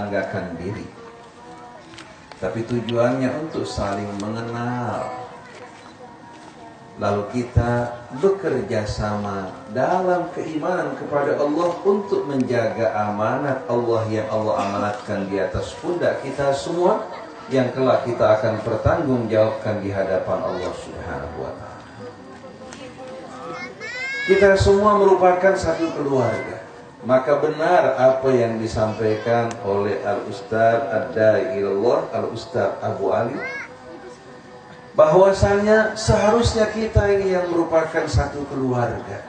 banggakan diri. Tapi tujuannya untuk saling mengenal. Lalu kita bekerja sama dalam keimanan kepada Allah untuk menjaga amanat Allah yang Allah amanatkan di atas pundak kita semua yang kelak kita akan pertanggungjawabkan di hadapan Allah Subhanahu wa taala. Kita semua merupakan satu keluarga. Maka benar apa yang disampaikan oleh Al-Ustaz Ad-Dai Ilallah Al-Ustaz Abu Ali bahwasanya seharusnya kita ini yang merupakan satu keluarga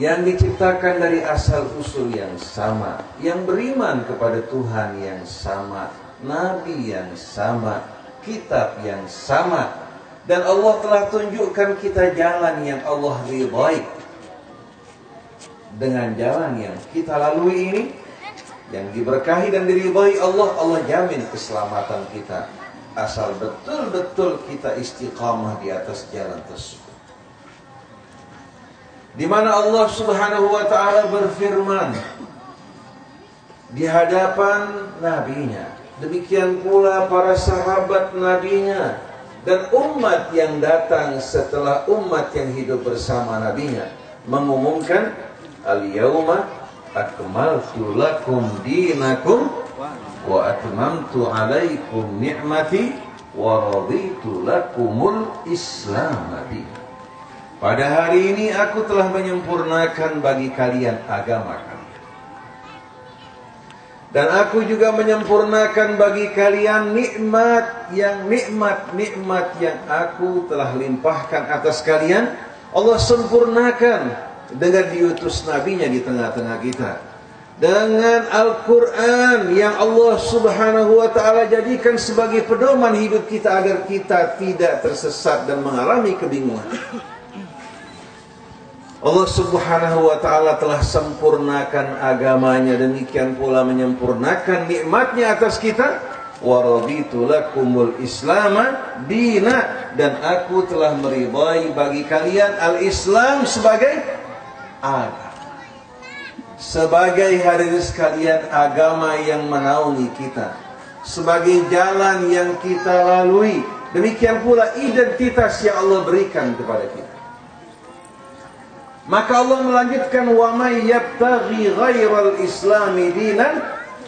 yang diciptakan dari asal usul yang sama, yang beriman kepada Tuhan yang sama, nabi yang sama, kitab yang sama, dan Allah telah tunjukkan kita jalan yang Allah ridhai. Dengan jalan yang kita lalui ini, yang diberkahi dan diridhai Allah, Allah jamin keselamatan kita asal betul-betul kita istiqamah di atas jalan tersebut. Di mana Allah Subhanahu wa taala berfirman di hadapan nabinya, demikian pula para sahabat nabinya dan umat yang datang setelah umat yang hidup bersama nabinya mengumumkan al-yauma akmaltu lakum dinakum wa atmamtu alaikum ni'mati wa raditu lakumul Islam Pada hari ini aku telah menyempurnakan bagi kalian agama kalian. Dan aku juga menyempurnakan bagi kalian nikmat yang nikmat-nikmat yang aku telah limpahkan atas kalian. Allah sempurnakan dengan diutus nabinya di tengah-tengah kita dengan Al-Quran yang Allah subhanahu wa ta'ala jadikan sebagai pedoman hidup kita agar kita tidak tersesat dan mengalami kebingungan. Allah subhanahu wa ta'ala telah sempurnakan agamanya demikian pula menyempurnakan nikmatnya atas kita waraditu lakumul islama dina dan aku telah meridai bagi kalian al-islam sebagai agama sebagai hadirin sekalian agama yang menaungi kita sebagai jalan yang kita lalui demikian pula identitas yang Allah berikan kepada kita. Maka Allah melanjutkan wa may yabtaghi ghairal islami dinan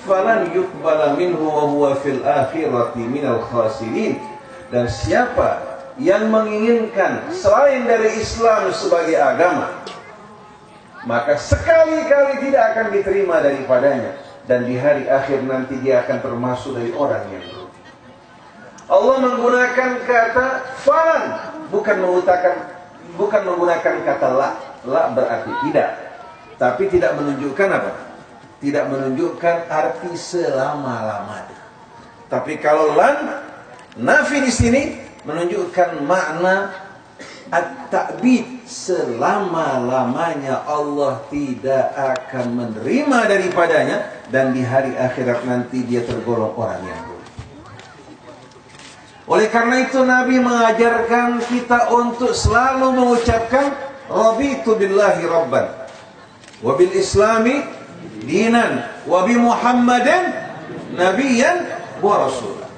falan yuqbala minhu wa huwa fil akhirati minal khasirin. Dan siapa yang menginginkan selain dari Islam sebagai agama maka sekali-kali tidak akan diterima daripadanya dan di hari akhir nanti dia akan termasuk dari orang yang rugi. Allah menggunakan kata falan bukan menggunakan bukan menggunakan kata la. La berarti tidak. Tapi tidak menunjukkan apa? Tidak menunjukkan arti selama-lamanya. Tapi kalau lan nafi di sini menunjukkan makna at-ta'bid selama-lamanya Allah tidak akan menerima daripadanya dan di hari akhirat nanti dia tergolong orang yang buruk. Oleh karena itu Nabi mengajarkan kita untuk selalu mengucapkan Rabitu billahi rabban wa bil islami dinan wa bi Muhammadin nabiyan wa rasulah.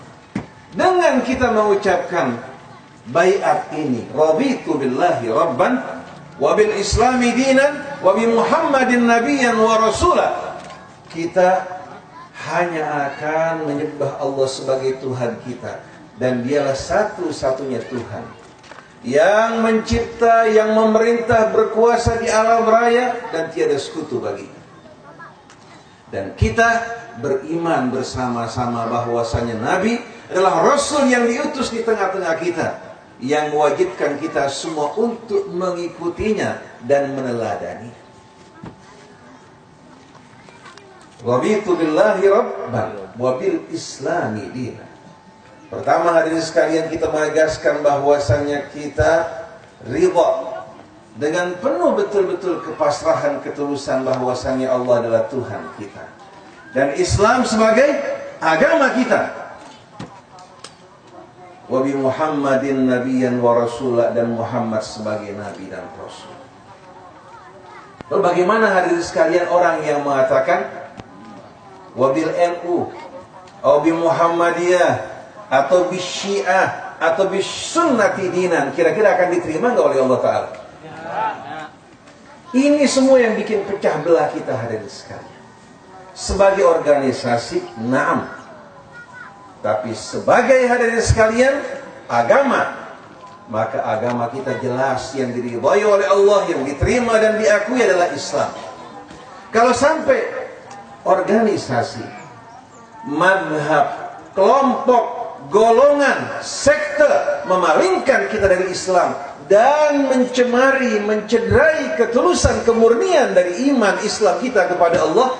Dengan kita mengucapkan bayat ini raditu billahi rabban wa bil islami dinan wa muhammadin nabiyyan wa rasula kita hanya akan menyembah Allah sebagai Tuhan kita dan dialah satu-satunya Tuhan yang mencipta, yang memerintah, berkuasa di alam raya dan tiada sekutu bagi. Dan kita beriman bersama-sama bahwasanya Nabi adalah Rasul yang diutus di tengah-tengah kita yang mewajibkan kita semua untuk mengikutinya dan meneladani. Wabitu billahi rabban wabil islami dina. Pertama hadirin sekalian kita menegaskan bahwasannya kita ridha dengan penuh betul-betul kepasrahan ketulusan bahwasannya Allah adalah Tuhan kita. Dan Islam sebagai agama kita wa bi Muhammadin nabiyyan wa rasulah dan Muhammad sebagai nabi dan rasul. Lalu bagaimana hari sekalian orang yang mengatakan wabil NU, atau bi Muhammadiyah, atau bi Syiah, atau bi sunnati dinan, kira-kira akan diterima nggak oleh Allah Taala? Ini semua yang bikin pecah belah kita hadirin sekalian. Sebagai organisasi, naam. Tapi sebagai hadirin sekalian, agama. Maka agama kita jelas yang diridhai oleh Allah, yang diterima dan diakui adalah Islam. Kalau sampai organisasi, madhab, kelompok, golongan, sekte memalingkan kita dari Islam, dan mencemari, mencederai ketulusan kemurnian dari iman Islam kita kepada Allah,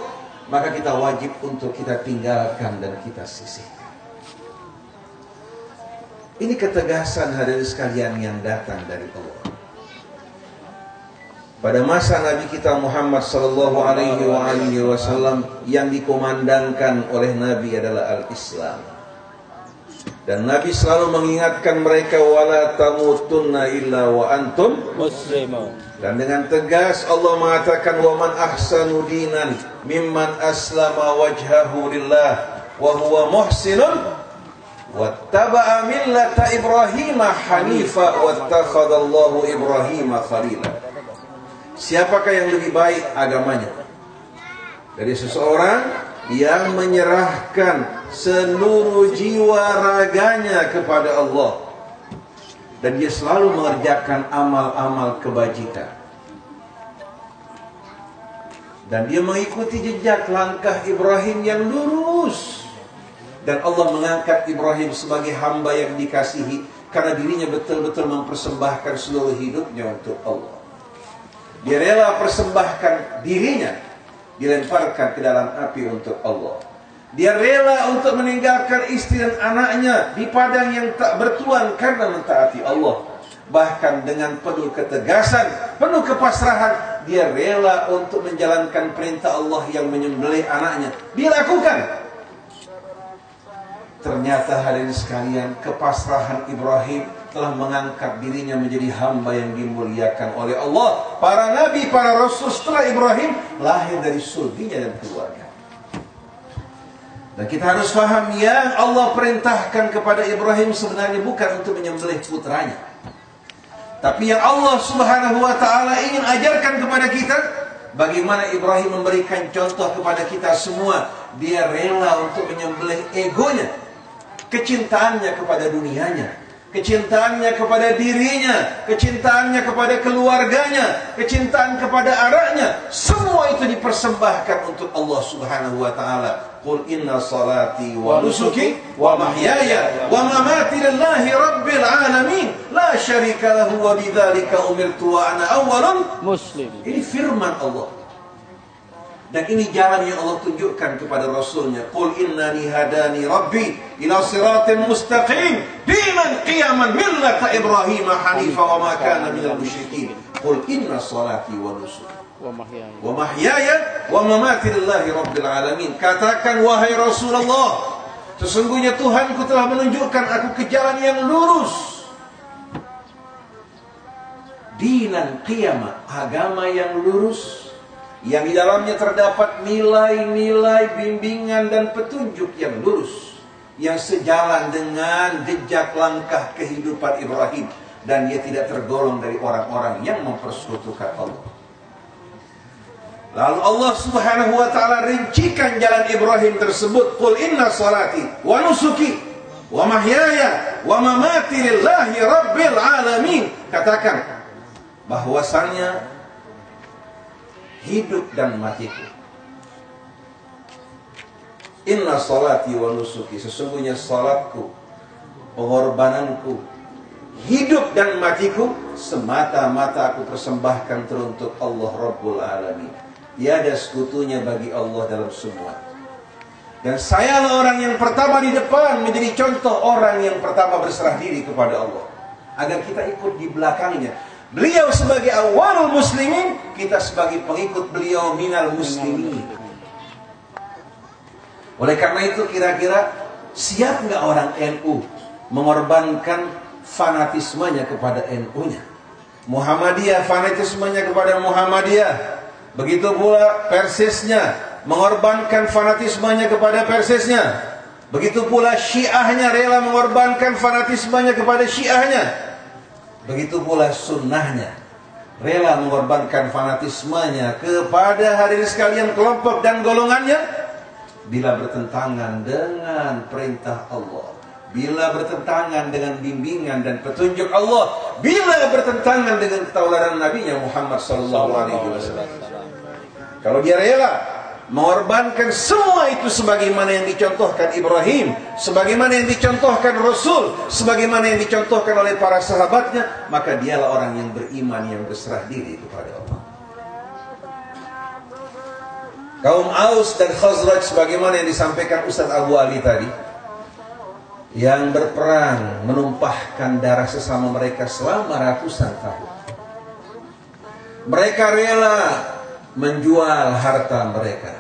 maka kita wajib untuk kita tinggalkan dan kita sisihkan. Ini ketegasan hadirin sekalian yang datang dari Allah. Pada masa Nabi kita Muhammad sallallahu alaihi wasallam yang dikomandangkan oleh Nabi adalah al-Islam. Dan Nabi selalu mengingatkan mereka wala tamutunna illa wa antum muslimun. Dan dengan tegas Allah mengatakan wa man ahsanu dinan mimman aslama wajhahu lillah wa huwa muhsinun wattaba'a millata Ibrahim hanifa Ibrahim khalila. Siapakah yang lebih baik agamanya? Dari seseorang yang menyerahkan seluruh jiwa raganya kepada Allah dan dia selalu mengerjakan amal-amal kebajikan dan dia mengikuti jejak langkah Ibrahim yang lurus dan Allah mengangkat Ibrahim sebagai hamba yang dikasihi karena dirinya betul-betul mempersembahkan seluruh hidupnya untuk Allah dia rela persembahkan dirinya dilemparkan ke dalam api untuk Allah. Dia rela untuk meninggalkan istri dan anaknya di padang yang tak bertuan karena mentaati Allah. Bahkan dengan penuh ketegasan, penuh kepasrahan, dia rela untuk menjalankan perintah Allah yang menyembelih anaknya. Dia lakukan. Ternyata hadirin sekalian, kepasrahan Ibrahim telah mengangkat dirinya menjadi hamba yang dimuliakan oleh Allah. Para nabi, para rasul setelah Ibrahim lahir dari surginya dan keluarga. Dan kita harus faham yang Allah perintahkan kepada Ibrahim sebenarnya bukan untuk menyembelih putranya. Tapi yang Allah subhanahu wa ta'ala ingin ajarkan kepada kita Bagaimana Ibrahim memberikan contoh kepada kita semua Dia rela untuk menyembelih egonya Kecintaannya kepada dunianya kecintaannya kepada dirinya, kecintaannya kepada keluarganya, kecintaan kepada anaknya, semua itu dipersembahkan untuk Allah Subhanahu wa taala. Qul inna salati wa nusuki wa mahyaya wa mamati lillahi rabbil alamin la syarika lahu wa bidzalika umirtu wa ana awwalun muslim. Ini firman Allah. Dan ini jalan yang Allah tunjukkan kepada Rasulnya. Qul innani hadani rabbi ila siratin mustaqim. Diman qiyaman millata Ibrahim hanifa wa ma kana minal musyrikin. Qul inna salati wa nusuki. Wa mahyaya. Wa mahyaya wa mamati lillahi rabbil alamin. Katakan wahai Rasulullah. Sesungguhnya Tuhanku telah menunjukkan aku ke jalan yang lurus. Dinan qiyamah. Agama yang lurus yang di dalamnya terdapat nilai-nilai bimbingan dan petunjuk yang lurus yang sejalan dengan jejak langkah kehidupan Ibrahim dan dia tidak tergolong dari orang-orang yang mempersekutukan Allah. Lalu Allah Subhanahu wa taala rincikan jalan Ibrahim tersebut, "Qul inna salati wa nusuki wa mahyaya wa mamati lillahi rabbil alamin." Katakan bahwasannya hidup dan matiku. Inna salati wa nusuki Sesungguhnya salatku Pengorbananku Hidup dan matiku Semata-mata aku persembahkan teruntuk Allah Rabbul Alamin. Tiada sekutunya bagi Allah dalam semua. Dan saya orang yang pertama di depan Menjadi contoh orang yang pertama berserah diri kepada Allah. Agar kita ikut di belakangnya. Beliau sebagai awalul muslimin, kita sebagai pengikut beliau minal muslimin. Oleh karena itu kira-kira siap nggak orang NU mengorbankan fanatismenya kepada NU-nya? Muhammadiyah fanatismenya kepada Muhammadiyah. Begitu pula Persisnya, mengorbankan fanatismenya kepada Persisnya. Begitu pula Syiahnya rela mengorbankan fanatismenya kepada Syiahnya. Begitu pula sunnahnya rela mengorbankan fanatismenya kepada hadirin sekalian kelompok dan golongannya bila bertentangan dengan perintah Allah. Bila bertentangan dengan bimbingan dan petunjuk Allah. Bila bertentangan dengan ketauladan Nabi Muhammad sallallahu alaihi wasallam. Kalau dia rela mengorbankan semua itu sebagaimana yang dicontohkan Ibrahim, sebagaimana yang dicontohkan Rasul, sebagaimana yang dicontohkan oleh para sahabatnya, maka dialah orang yang beriman yang berserah diri kepada Allah. Kaum Aus dan Khazraj sebagaimana yang disampaikan Ustaz Abu Ali tadi, yang berperang menumpahkan darah sesama mereka selama ratusan tahun. Mereka rela menjual harta mereka,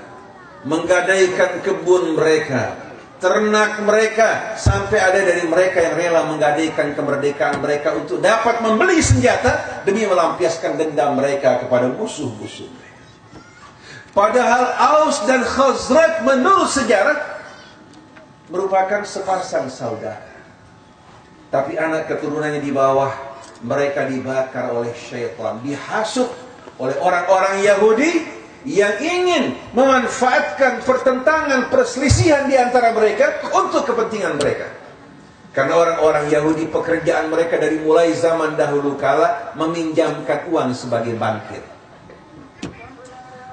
menggadaikan kebun mereka, ternak mereka, sampai ada dari mereka yang rela menggadaikan kemerdekaan mereka untuk dapat membeli senjata demi melampiaskan dendam mereka kepada musuh-musuh. Padahal Aus dan Khazraj menurut sejarah merupakan sepasang saudara. Tapi anak keturunannya di bawah mereka dibakar oleh syaitan, dihasut oleh orang-orang Yahudi yang ingin memanfaatkan pertentangan perselisihan di antara mereka untuk kepentingan mereka. Karena orang-orang Yahudi pekerjaan mereka dari mulai zaman dahulu kala meminjamkan uang sebagai bangkit.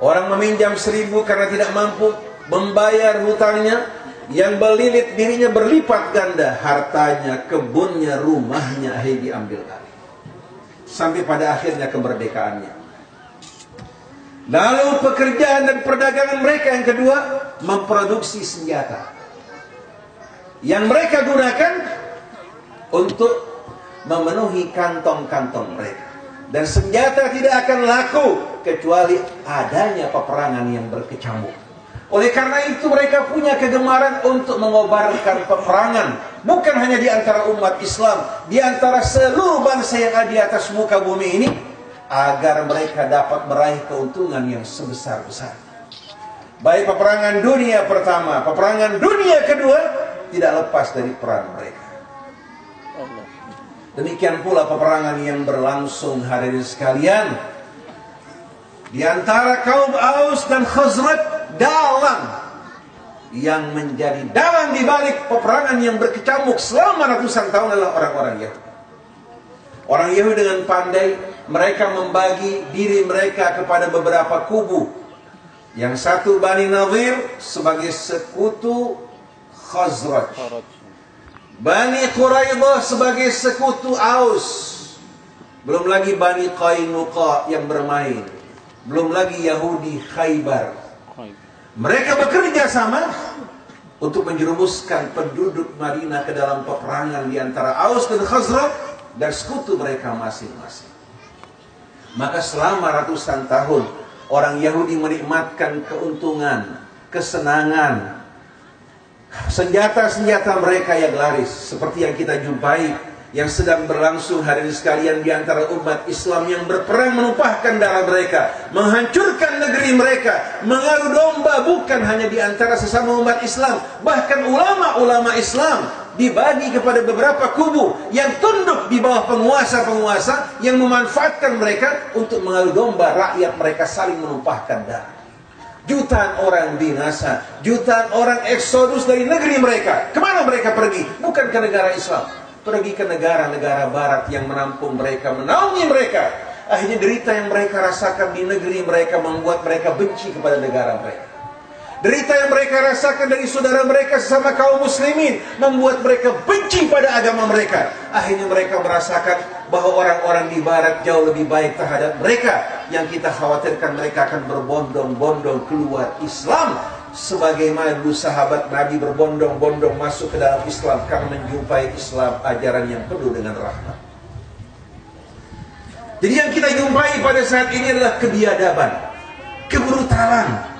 Orang meminjam seribu karena tidak mampu membayar hutangnya, yang berlilit dirinya berlipat ganda hartanya, kebunnya, rumahnya akhirnya diambil alih. Sampai pada akhirnya kemerdekaannya. Lalu pekerjaan dan perdagangan mereka yang kedua memproduksi senjata. Yang mereka gunakan untuk memenuhi kantong-kantong mereka. Dan senjata tidak akan laku kecuali adanya peperangan yang berkecamuk. Oleh karena itu mereka punya kegemaran untuk mengobarkan peperangan. Bukan hanya di antara umat Islam. Di antara seluruh bangsa yang ada di atas muka bumi ini agar mereka dapat meraih keuntungan yang sebesar-besar. Baik peperangan dunia pertama, peperangan dunia kedua tidak lepas dari peran mereka. Demikian pula peperangan yang berlangsung hari ini sekalian di antara kaum Aus dan Khazraj dalam yang menjadi dalam di balik peperangan yang berkecamuk selama ratusan tahun adalah orang-orang Yahudi. Orang Yahudi dengan pandai mereka membagi diri mereka kepada beberapa kubu. Yang satu Bani Nadir sebagai sekutu Khazraj. Bani Quraidah sebagai sekutu Aus. Belum lagi Bani Qainuqa yang bermain. Belum lagi Yahudi Khaybar. Mereka bekerja sama untuk menjerumuskan penduduk Madinah ke dalam peperangan di antara Aus dan Khazraj dan sekutu mereka masing-masing. Maka selama ratusan tahun orang Yahudi menikmatkan keuntungan, kesenangan, senjata-senjata mereka yang laris seperti yang kita jumpai yang sedang berlangsung hari ini sekalian di antara umat Islam yang berperang menumpahkan darah mereka, menghancurkan negeri mereka, mengadu domba bukan hanya di antara sesama umat Islam, bahkan ulama-ulama Islam dibagi kepada beberapa kubu yang tunduk di bawah penguasa-penguasa yang memanfaatkan mereka untuk mengadu domba rakyat mereka saling menumpahkan darah. Jutaan orang binasa, jutaan orang eksodus dari negeri mereka. Ke mana mereka pergi? Bukan ke negara Islam pergi ke negara-negara barat yang menampung mereka, menaungi mereka. Akhirnya derita yang mereka rasakan di negeri mereka membuat mereka benci kepada negara mereka. Derita yang mereka rasakan dari saudara mereka sesama kaum muslimin membuat mereka benci pada agama mereka. Akhirnya mereka merasakan bahwa orang-orang di barat jauh lebih baik terhadap mereka. Yang kita khawatirkan mereka akan berbondong-bondong keluar Islam sebagaimana dulu sahabat Nabi berbondong-bondong masuk ke dalam Islam karena menjumpai Islam ajaran yang penuh dengan rahmat. Jadi yang kita jumpai pada saat ini adalah kebiadaban, kebrutalan,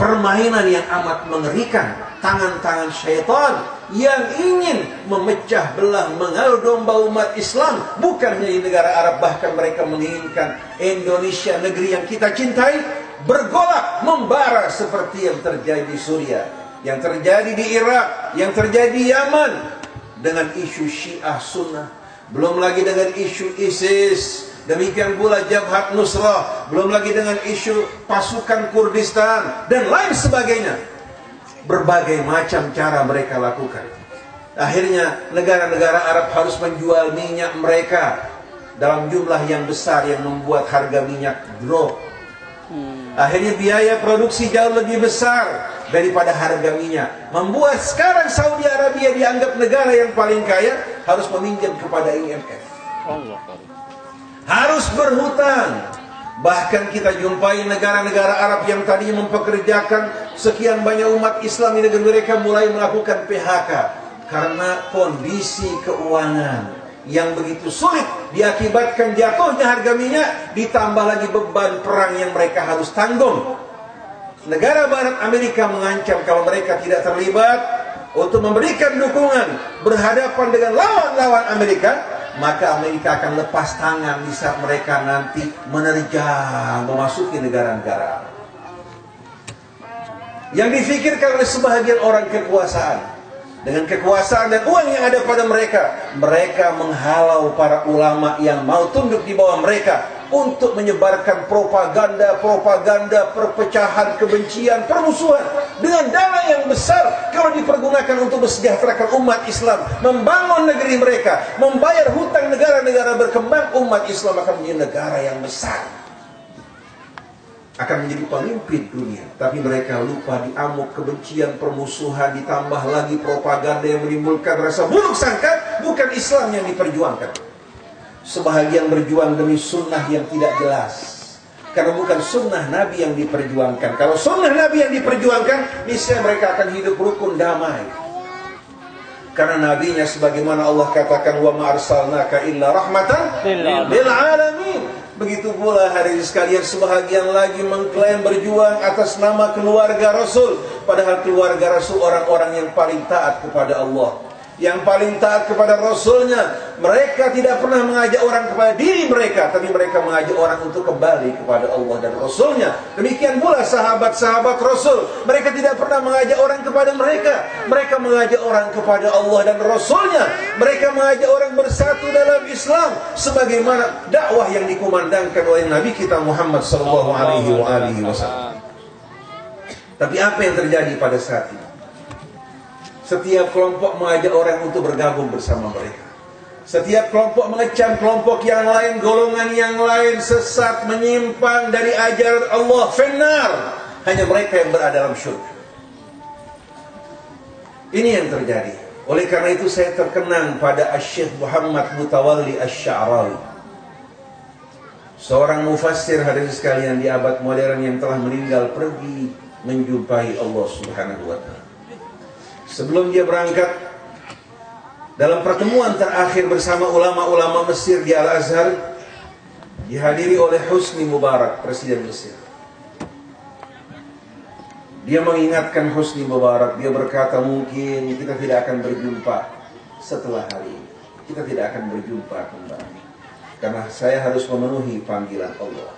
permainan yang amat mengerikan, tangan-tangan syaitan yang ingin memecah belah, mengadu domba umat Islam, bukan hanya di negara Arab, bahkan mereka menginginkan Indonesia negeri yang kita cintai bergolak membara seperti yang terjadi di Suriah, yang terjadi di Irak, yang terjadi di Yaman dengan isu Syiah Sunnah, belum lagi dengan isu ISIS, demikian pula Jabhat Nusrah, belum lagi dengan isu pasukan Kurdistan dan lain sebagainya. Berbagai macam cara mereka lakukan. Akhirnya negara-negara Arab harus menjual minyak mereka dalam jumlah yang besar yang membuat harga minyak drop. Hmm. Akhirnya biaya produksi jauh lebih besar daripada harga minyak. Membuat sekarang Saudi Arabia dianggap negara yang paling kaya harus meminjam kepada IMF. Harus berhutang. Bahkan kita jumpai negara-negara Arab yang tadi mempekerjakan sekian banyak umat Islam di negeri mereka mulai melakukan PHK karena kondisi keuangan yang begitu sulit diakibatkan jatuhnya harga minyak ditambah lagi beban perang yang mereka harus tanggung. Negara Barat Amerika mengancam kalau mereka tidak terlibat untuk memberikan dukungan berhadapan dengan lawan-lawan Amerika, maka Amerika akan lepas tangan di saat mereka nanti menerjang memasuki negara-negara. Yang difikirkan oleh sebahagian orang kekuasaan dengan kekuasaan dan uang yang ada pada mereka, mereka menghalau para ulama yang mau tunduk di bawah mereka untuk menyebarkan propaganda-propaganda perpecahan, kebencian, permusuhan dengan dana yang besar kalau dipergunakan untuk mesejahterakan umat Islam, membangun negeri mereka, membayar hutang negara-negara berkembang, umat Islam akan menjadi negara yang besar akan menjadi pemimpin dunia. Tapi mereka lupa diamuk kebencian, permusuhan, ditambah lagi propaganda yang menimbulkan rasa buruk sangka, bukan Islam yang diperjuangkan. Sebahagian berjuang demi sunnah yang tidak jelas. Karena bukan sunnah Nabi yang diperjuangkan. Kalau sunnah Nabi yang diperjuangkan, niscaya mereka akan hidup rukun damai. Karena nabinya sebagaimana Allah katakan wa ma arsalnaka illa rahmatan lil alamin. Begitu pula hari ini sekalian sebahagian lagi mengklaim berjuang atas nama keluarga Rasul. Padahal keluarga Rasul orang-orang yang paling taat kepada Allah yang paling taat kepada Rasulnya. Mereka tidak pernah mengajak orang kepada diri mereka, tapi mereka mengajak orang untuk kembali kepada Allah dan Rasulnya. Demikian pula sahabat-sahabat Rasul. Mereka tidak pernah mengajak orang kepada mereka. Mereka mengajak orang kepada Allah dan Rasulnya. Mereka mengajak orang bersatu dalam Islam. Sebagaimana dakwah yang dikumandangkan oleh Nabi kita Muhammad Sallallahu Alaihi Wasallam. Tapi apa yang terjadi pada saat ini? Setiap kelompok mengajak orang untuk bergabung bersama mereka. Setiap kelompok mengecam kelompok yang lain, golongan yang lain sesat, menyimpang dari ajaran Allah. Fenar. Hanya mereka yang berada dalam syurga. Ini yang terjadi. Oleh karena itu saya terkenang pada Syekh Muhammad Mutawalli Asy-Sya'rawi. Seorang mufassir hadirin sekalian di abad modern yang telah meninggal pergi menjumpai Allah Subhanahu wa taala sebelum dia berangkat dalam pertemuan terakhir bersama ulama-ulama Mesir di Al-Azhar dihadiri oleh Husni Mubarak, Presiden Mesir. Dia mengingatkan Husni Mubarak, dia berkata mungkin kita tidak akan berjumpa setelah hari ini. Kita tidak akan berjumpa kembali. Karena saya harus memenuhi panggilan Allah.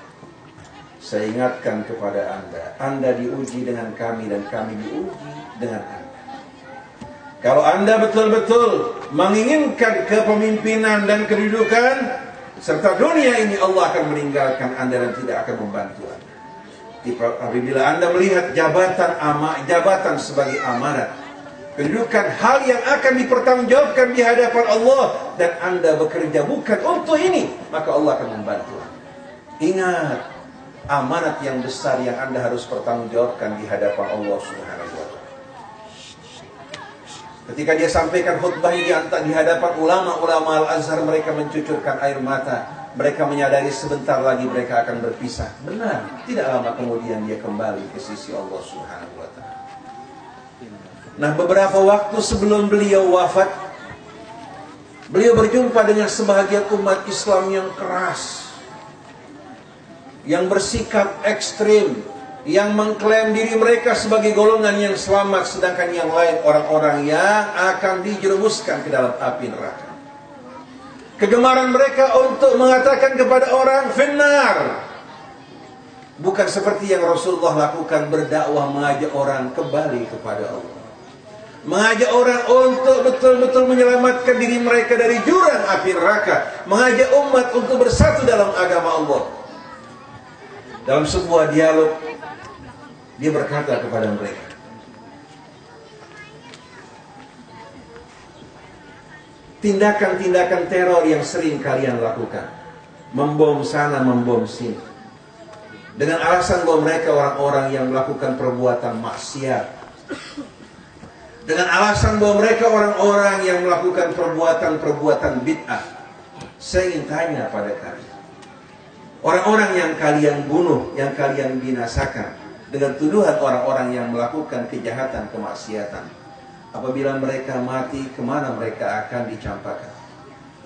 Saya ingatkan kepada Anda, Anda diuji dengan kami dan kami diuji dengan Anda. Kalau anda betul-betul menginginkan kepemimpinan dan kedudukan serta dunia ini Allah akan meninggalkan anda dan tidak akan membantu anda. Apabila anda melihat jabatan ama, jabatan sebagai amanat, kedudukan hal yang akan dipertanggungjawabkan di hadapan Allah dan anda bekerja bukan untuk ini, maka Allah akan membantu. Ingat amanat yang besar yang anda harus pertanggungjawabkan di hadapan Allah Subhanahu Ketika dia sampaikan khutbahnya di, di hadapan ulama-ulama Al-Azhar mereka mencucurkan air mata. Mereka menyadari sebentar lagi mereka akan berpisah. Benar, tidak lama kemudian dia kembali ke sisi Allah Subhanahu wa taala. Nah, beberapa waktu sebelum beliau wafat, beliau berjumpa dengan sebahagian umat Islam yang keras. Yang bersikap ekstrim, yang mengklaim diri mereka sebagai golongan yang selamat sedangkan yang lain orang-orang yang akan dijerumuskan ke dalam api neraka. Kegemaran mereka untuk mengatakan kepada orang finnar. Bukan seperti yang Rasulullah lakukan berdakwah mengajak orang kembali kepada Allah. Mengajak orang untuk betul-betul menyelamatkan diri mereka dari jurang api neraka. Mengajak umat untuk bersatu dalam agama Allah. Dalam sebuah dialog, dia berkata kepada mereka, tindakan-tindakan teror yang sering kalian lakukan. Membom sana, membom sini. Dengan alasan bahwa mereka orang-orang yang melakukan perbuatan maksiat. Dengan alasan bahwa mereka orang-orang yang melakukan perbuatan-perbuatan bid'ah. Saya ingin tanya pada kalian. Orang-orang yang kalian bunuh, yang kalian binasakan. Dengan tuduhan orang-orang yang melakukan kejahatan, kemaksiatan Apabila mereka mati, ke mana mereka akan dicampakkan?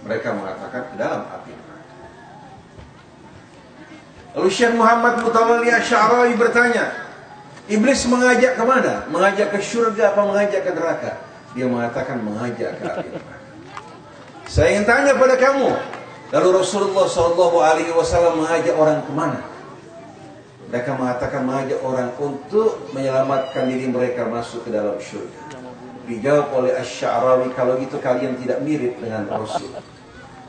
Mereka mengatakan ke dalam api neraka. Lalu Syekh Muhammad Mutawalli Asy'ari bertanya, Iblis mengajak ke mana? Mengajak ke surga apa mengajak ke neraka? Dia mengatakan mengajak ke api neraka. Saya ingin tanya pada kamu, lalu Rasulullah Wasallam mengajak orang ke mana? Mereka mengatakan mengajak orang untuk menyelamatkan diri mereka masuk ke dalam surga. Dijawab oleh Ash-Sha'rawi, kalau gitu kalian tidak mirip dengan Rasul.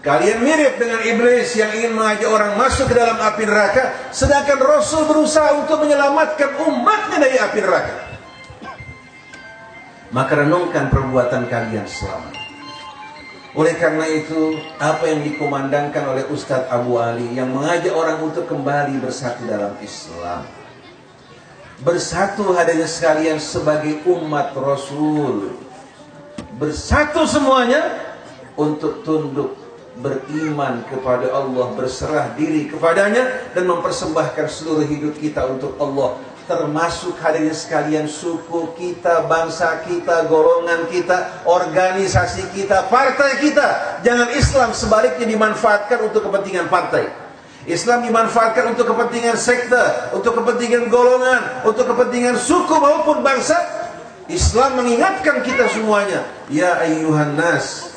Kalian mirip dengan iblis yang ingin mengajak orang masuk ke dalam api neraka, sedangkan Rasul berusaha untuk menyelamatkan umatnya dari api neraka. Maka renungkan perbuatan kalian selama. Oleh karena itu, apa yang dikomandangkan oleh Ustadz Abu Ali yang mengajak orang untuk kembali bersatu dalam Islam? Bersatu hadirin sekalian sebagai umat Rasul. Bersatu semuanya untuk tunduk beriman kepada Allah berserah diri kepadanya dan mempersembahkan seluruh hidup kita untuk Allah termasuk hadirin sekalian suku kita, bangsa kita, golongan kita, organisasi kita, partai kita. Jangan Islam sebaliknya dimanfaatkan untuk kepentingan partai. Islam dimanfaatkan untuk kepentingan sekte, untuk kepentingan golongan, untuk kepentingan suku maupun bangsa. Islam mengingatkan kita semuanya, ya ayyuhan nas,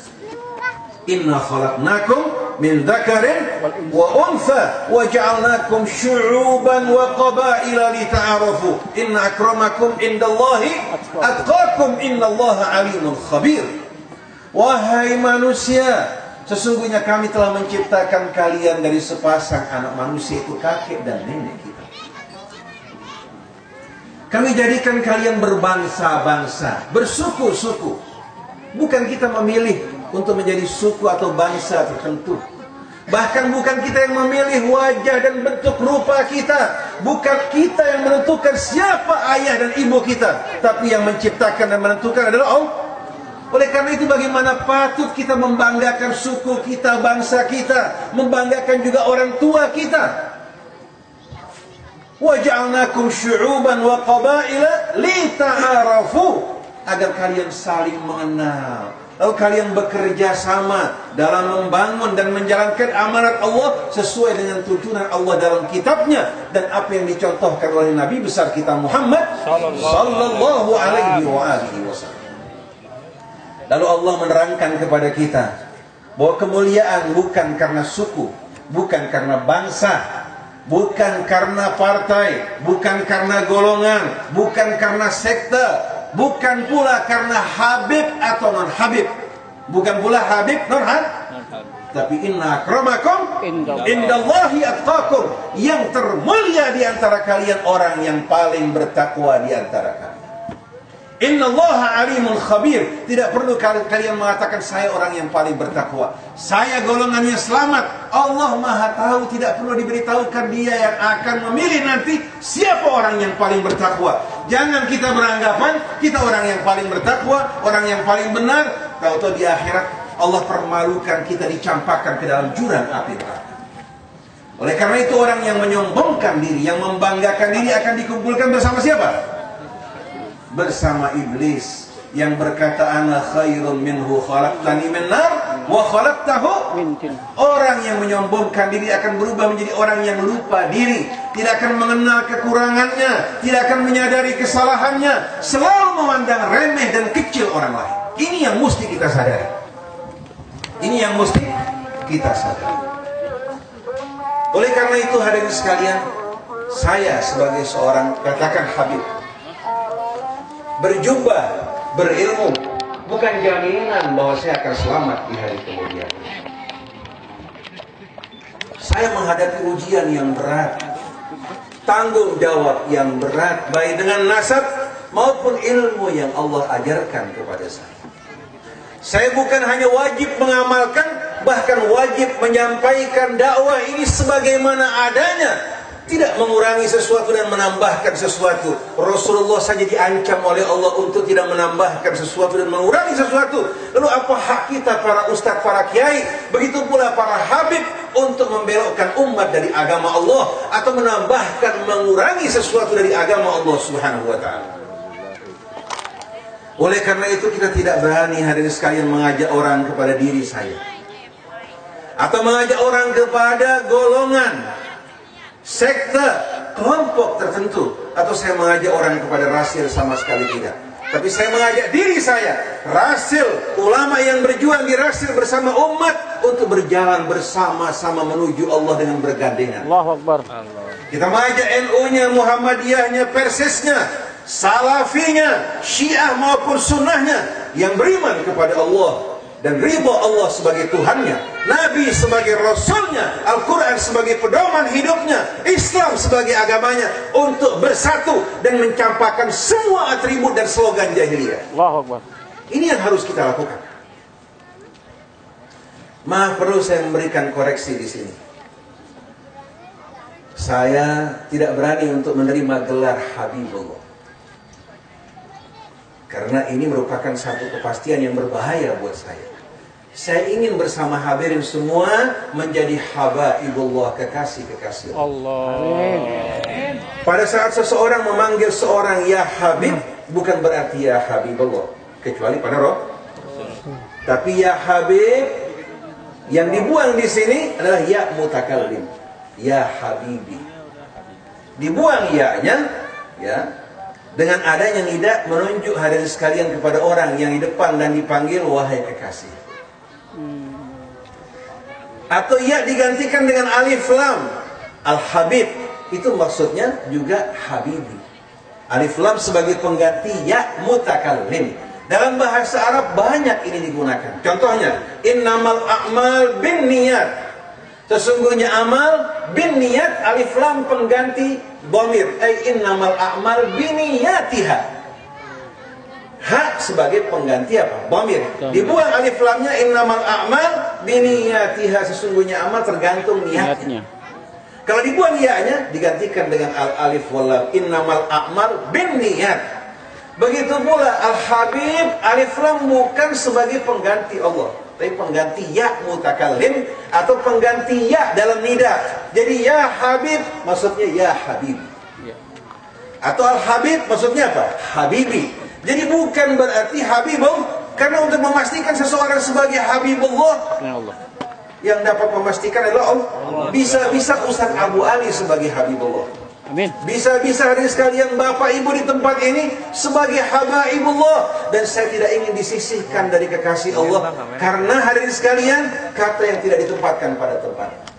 inna khalaqnakum dzakarin wa untha wa ja'alnakum syu'uban wa qabaila lita'arafu. Inna akramakum indallahi atqakum innallaha alimun khabir. Wahai manusia, Sesungguhnya kami telah menciptakan kalian dari sepasang anak manusia itu kakek dan nenek kita. Kami jadikan kalian berbangsa-bangsa, bersuku-suku. Bukan kita memilih untuk menjadi suku atau bangsa tertentu. Bahkan bukan kita yang memilih wajah dan bentuk rupa kita. Bukan kita yang menentukan siapa ayah dan ibu kita. Tapi yang menciptakan dan menentukan adalah Allah. Oleh karena itu bagaimana patut kita membanggakan suku kita, bangsa kita, membanggakan juga orang tua kita. Waja'alnakum syu'uban wa qabaila agar kalian saling mengenal. Lalu kalian bekerja sama dalam membangun dan menjalankan amanat Allah sesuai dengan tuntunan Allah dalam kitabnya dan apa yang dicontohkan oleh Nabi besar kita Muhammad sallallahu alaihi wasallam. Lalu Allah menerangkan kepada kita bahwa kemuliaan bukan karena suku, bukan karena bangsa, bukan karena partai, bukan karena golongan, bukan karena sekte, bukan pula karena Habib atau non Habib, bukan pula Habib non Habib. Tapi inna akramakum indallahi atqakum. Yang termulia di antara kalian orang yang paling bertakwa di antara kalian. Inna Allah alimun khabir. Tidak perlu kalian mengatakan saya orang yang paling bertakwa. Saya golongan yang selamat. Allah maha tahu. Tidak perlu diberitahukan dia yang akan memilih nanti siapa orang yang paling bertakwa. Jangan kita beranggapan kita orang yang paling bertakwa, orang yang paling benar. Tahu-tahu di akhirat Allah permalukan kita dicampakkan ke dalam jurang api. Oleh karena itu orang yang menyombongkan diri, yang membanggakan diri akan dikumpulkan bersama siapa? Bersama iblis yang berkata ana khairun minhu khalaqtani min nar wa khalaqtahu. Orang yang menyombongkan diri akan berubah menjadi orang yang lupa diri tidak akan mengenal kekurangannya tidak akan menyadari kesalahannya selalu memandang remeh dan kecil orang lain. Ini yang mesti kita sadari. Ini yang mesti kita sadari. Oleh karena itu hadirin sekalian saya sebagai seorang katakan Habib berjumpa, berilmu bukan jaminan bahwa saya akan selamat di hari kemudian. Saya menghadapi ujian yang berat, tanggung jawab yang berat baik dengan nasab maupun ilmu yang Allah ajarkan kepada saya. Saya bukan hanya wajib mengamalkan, bahkan wajib menyampaikan dakwah ini sebagaimana adanya tidak mengurangi sesuatu dan menambahkan sesuatu. Rasulullah saja diancam oleh Allah untuk tidak menambahkan sesuatu dan mengurangi sesuatu. Lalu apa hak kita para ustadz, para kiai, begitu pula para habib untuk membelokkan umat dari agama Allah atau menambahkan, mengurangi sesuatu dari agama Allah Subhanahu wa taala. Oleh karena itu kita tidak berani hari ini sekalian mengajak orang kepada diri saya. Atau mengajak orang kepada golongan sekte, kelompok tertentu atau saya mengajak orang kepada rasil sama sekali tidak. Tapi saya mengajak diri saya, rasil, ulama yang berjuang di rasil bersama umat untuk berjalan bersama-sama menuju Allah dengan bergandengan. Allah Akbar. Kita mengajak NU-nya, Muhammadiyahnya, Persisnya, Salafinya, Syiah maupun Sunnahnya yang beriman kepada Allah dan ridha Allah sebagai Tuhannya, Nabi sebagai Rasulnya, Al-Quran sebagai pedoman hidupnya, Islam sebagai agamanya untuk bersatu dan mencampakkan semua atribut dan slogan jahiliyah. Ini yang harus kita lakukan. Maaf perlu saya memberikan koreksi di sini. Saya tidak berani untuk menerima gelar Habibullah. Karena ini merupakan satu kepastian yang berbahaya buat saya. Saya ingin bersama hadirin semua menjadi habaibullah kekasih-kekasih Allah. Pada saat seseorang memanggil seorang ya habib bukan berarti ya habibullah kecuali pada roh. Tapi ya habib yang dibuang di sini adalah ya mutakallim, ya habibi. Dibuang ya-nya ya dengan adanya tidak menunjuk hadirin sekalian kepada orang yang di depan dan dipanggil wahai kekasih. Atau ya digantikan dengan alif lam. Al-Habib itu maksudnya juga Habibi. Alif lam sebagai pengganti ya mutakallim. Dalam bahasa Arab banyak ini digunakan. Contohnya, innamal a'mal bin niat. Sesungguhnya amal bin niat alif lam pengganti bomir. Ay innamal a'mal bin niyatiha hak sebagai pengganti apa? Bomir. Dibuang alif lamnya innamal a'mal biniyatiha sesungguhnya amal tergantung niatnya. Kalau dibuang ya-nya digantikan dengan al alif wal lam innamal a'mal bin niat. Begitu pula al habib alif lam bukan sebagai pengganti Allah, tapi pengganti ya mutakallim atau pengganti ya dalam nida. Jadi ya habib maksudnya ya habib. Ya. Atau al habib maksudnya apa? Habibi. Jadi bukan berarti Habibullah karena untuk memastikan seseorang sebagai Habibullah ya Allah. yang dapat memastikan adalah Allah. Bisa-bisa Ustaz Abu Ali sebagai Habibullah. Amin. Bisa-bisa hari sekalian Bapak Ibu di tempat ini sebagai Habaibullah dan saya tidak ingin disisihkan dari kekasih Allah karena hari sekalian kata yang tidak ditempatkan pada tempat.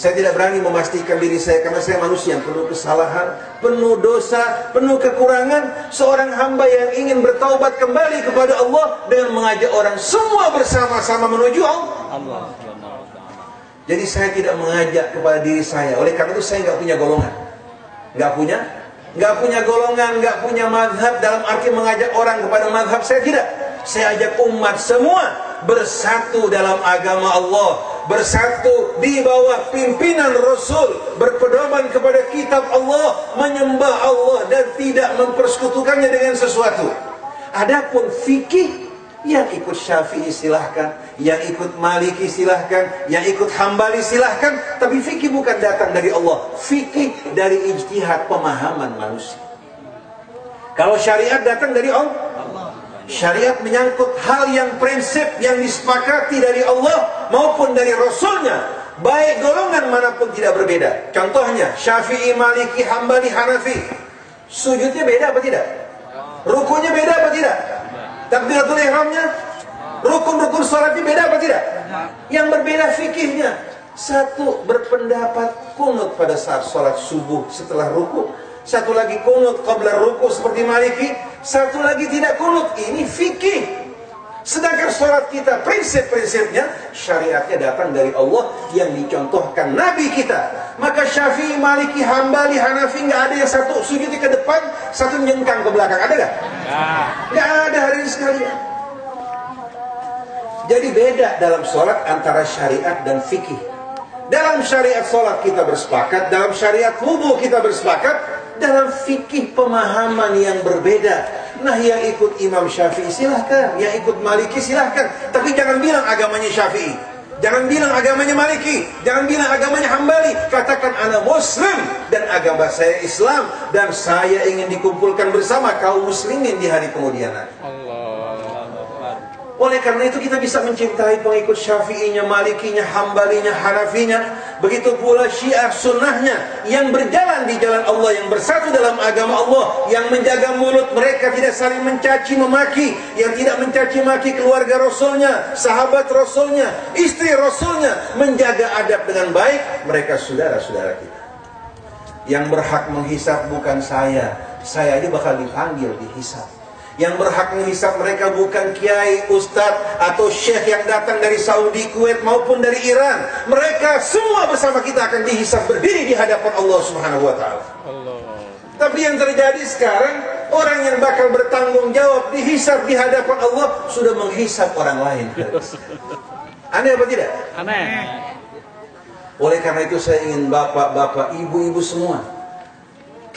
Saya tidak berani memastikan diri saya karena saya manusia yang penuh kesalahan, penuh dosa, penuh kekurangan. Seorang hamba yang ingin bertaubat kembali kepada Allah dengan mengajak orang semua bersama-sama menuju Allah. Jadi saya tidak mengajak kepada diri saya. Oleh karena itu saya nggak punya golongan. Nggak punya, nggak punya golongan, nggak punya madhab dalam arti mengajak orang kepada madhab. Saya tidak. Saya ajak umat semua bersatu dalam agama Allah bersatu di bawah pimpinan Rasul berpedoman kepada kitab Allah menyembah Allah dan tidak mempersekutukannya dengan sesuatu. Adapun fikih yang ikut syafi'i silahkan yang ikut maliki silahkan yang ikut hambali silahkan tapi fikih bukan datang dari Allah. Fikih dari ijtihad pemahaman manusia. Kalau syariat datang dari Allah Syariat menyangkut hal yang prinsip yang disepakati dari Allah maupun dari Rasulnya. Baik golongan mana pun tidak berbeda. Contohnya, Syafi'i, Maliki, Hambali, Hanafi. Sujudnya beda apa tidak? Rukunya beda apa tidak? Takbiratul ihramnya? Rukun-rukun salatnya beda apa tidak? Yang berbeda fikihnya. Satu berpendapat kunut pada saat sholat subuh setelah ruku. Satu lagi kunut qabla ruku seperti Maliki. Satu lagi tidak kunut. Ini fikih. Sedangkan sholat kita prinsip-prinsipnya syariatnya datang dari Allah yang dicontohkan Nabi kita. Maka Syafi'i, Maliki, Hambali, Hanafi nggak ada yang satu sujud ke depan, satu nyengkang ke belakang. Ada nggak? Nggak ada hari ini sekalian. Jadi beda dalam sholat antara syariat dan fikih. Dalam syariat sholat kita bersepakat, dalam syariat wudhu kita bersepakat, dalam fikih pemahaman yang berbeda. Nah yang ikut Imam Syafi'i silahkan, yang ikut Maliki silahkan. Tapi jangan bilang agamanya Syafi'i. Jangan bilang agamanya Maliki, jangan bilang agamanya Hambali. Katakan anak Muslim dan agama saya Islam dan saya ingin dikumpulkan bersama kaum muslimin di hari kemudian Allah. Oleh karena itu kita bisa mencintai pengikut syafi'inya, malikinya, hambalinya, hanafinya. Begitu pula syiah sunnahnya yang berjalan di jalan Allah, yang bersatu dalam agama Allah, yang menjaga mulut mereka tidak saling mencaci memaki, yang tidak mencaci maki keluarga Rasulnya, sahabat Rasulnya, istri Rasulnya, menjaga adab dengan baik, mereka saudara-saudara kita. Yang berhak menghisap bukan saya, saya ini bakal dipanggil dihisap. Yang berhak menghisap mereka bukan kiai, ustadz, atau syekh yang datang dari Saudi, Kuwait maupun dari Iran. Mereka semua bersama kita akan dihisap berdiri di hadapan Allah Subhanahu wa taala. Tapi yang terjadi sekarang, orang yang bakal bertanggung jawab dihisap di hadapan Allah sudah menghisap orang lain. Aneh apa tidak? Aneh. Oleh karena itu saya ingin bapak-bapak, ibu-ibu semua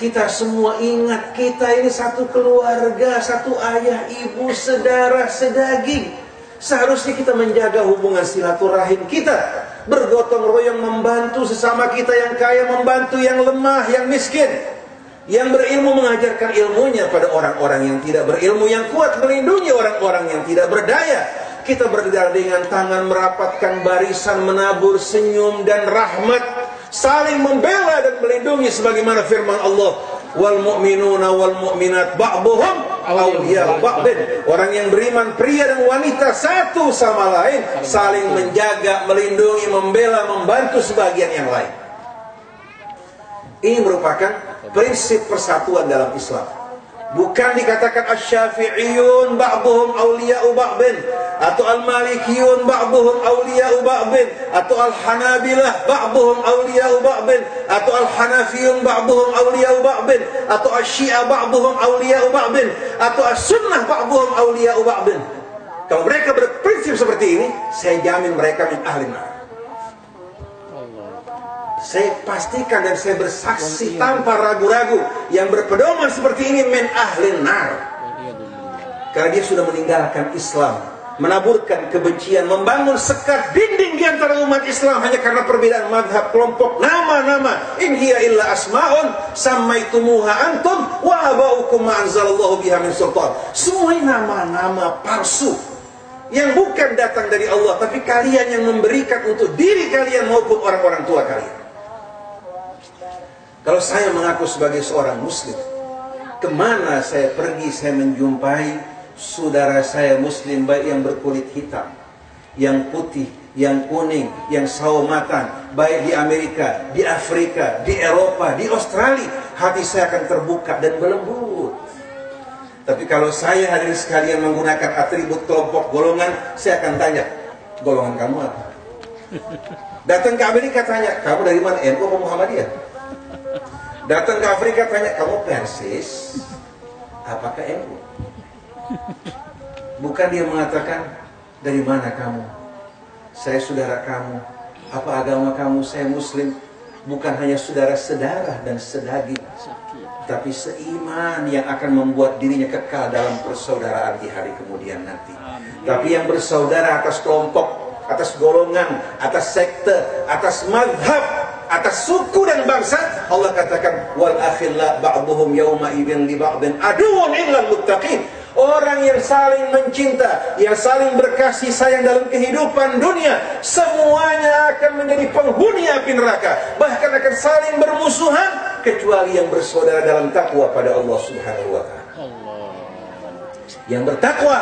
kita semua ingat kita ini satu keluarga, satu ayah, ibu, saudara, sedaging. Seharusnya kita menjaga hubungan silaturahim kita. Bergotong royong membantu sesama kita yang kaya, membantu yang lemah, yang miskin. Yang berilmu mengajarkan ilmunya pada orang-orang yang tidak berilmu, yang kuat melindungi orang-orang yang tidak berdaya. Kita bergandengan tangan merapatkan barisan menabur senyum dan rahmat saling membela dan melindungi sebagaimana firman Allah wal mu'minuna wal mu'minat ba'dhum awliya ba'din. Orang yang beriman pria dan wanita satu sama lain saling menjaga melindungi membela membantu sebagian yang lain. Ini merupakan prinsip persatuan dalam Islam Bukan dikatakan asy-syafi'iyun ba'dhum awliya'u ba'din atau al-malikiyun ba'dhum awliya'u ba'din atau al-hanabilah ba'dhum awliya'u ba'din atau al-hanafiyun ba'dhum awliya'u ba'din atau asy-syiah ba'dhum awliya'u ba'din atau as-sunnah ba'dhum awliya'u ba'din. Kalau mereka berprinsip seperti ini, saya jamin mereka min ahli neraka. Saya pastikan dan saya bersaksi tanpa ragu-ragu yang berpedoman seperti ini men ahli nar. Karena dia sudah meninggalkan Islam, menaburkan kebencian, membangun sekat dinding di antara umat Islam hanya karena perbedaan madhab kelompok nama-nama. In hiya illa asmaun samaitumuha antum wa abaukum ma anzalallahu biha min sultan. Semua nama-nama palsu yang bukan datang dari Allah tapi kalian yang memberikan untuk diri kalian maupun orang-orang tua kalian. Kalau saya mengaku sebagai seorang muslim, ke mana saya pergi saya menjumpai saudara saya muslim baik yang berkulit hitam, yang putih, yang kuning, yang sawo matang, baik di Amerika, di Afrika, di Eropa, di Australia, hati saya akan terbuka dan berlembut. Tapi kalau saya hadir sekalian menggunakan atribut kelompok golongan, saya akan tanya, golongan kamu apa? Datang ke Amerika tanya, kamu dari mana? NU atau Muhammadiyah? Datang ke Afrika tanya, kamu Persis? Apakah NU? Bukan dia mengatakan, dari mana kamu? Saya saudara kamu. Apa agama kamu? Saya Muslim. Bukan hanya saudara-saudara dan sedaging. Tapi seiman yang akan membuat dirinya kekal dalam persaudaraan di hari kemudian nanti. Tapi yang bersaudara atas kelompok, atas golongan, atas sekte, atas madhab, atas suku dan bangsa Allah katakan wal akhilla ba'dhum yawma idzin li ba'din aduun illa muttaqin. Orang yang saling mencinta yang saling berkasih sayang dalam kehidupan dunia semuanya akan menjadi penghuni api neraka bahkan akan saling bermusuhan kecuali yang bersaudara dalam takwa pada Allah Subhanahu wa taala. Yang bertakwa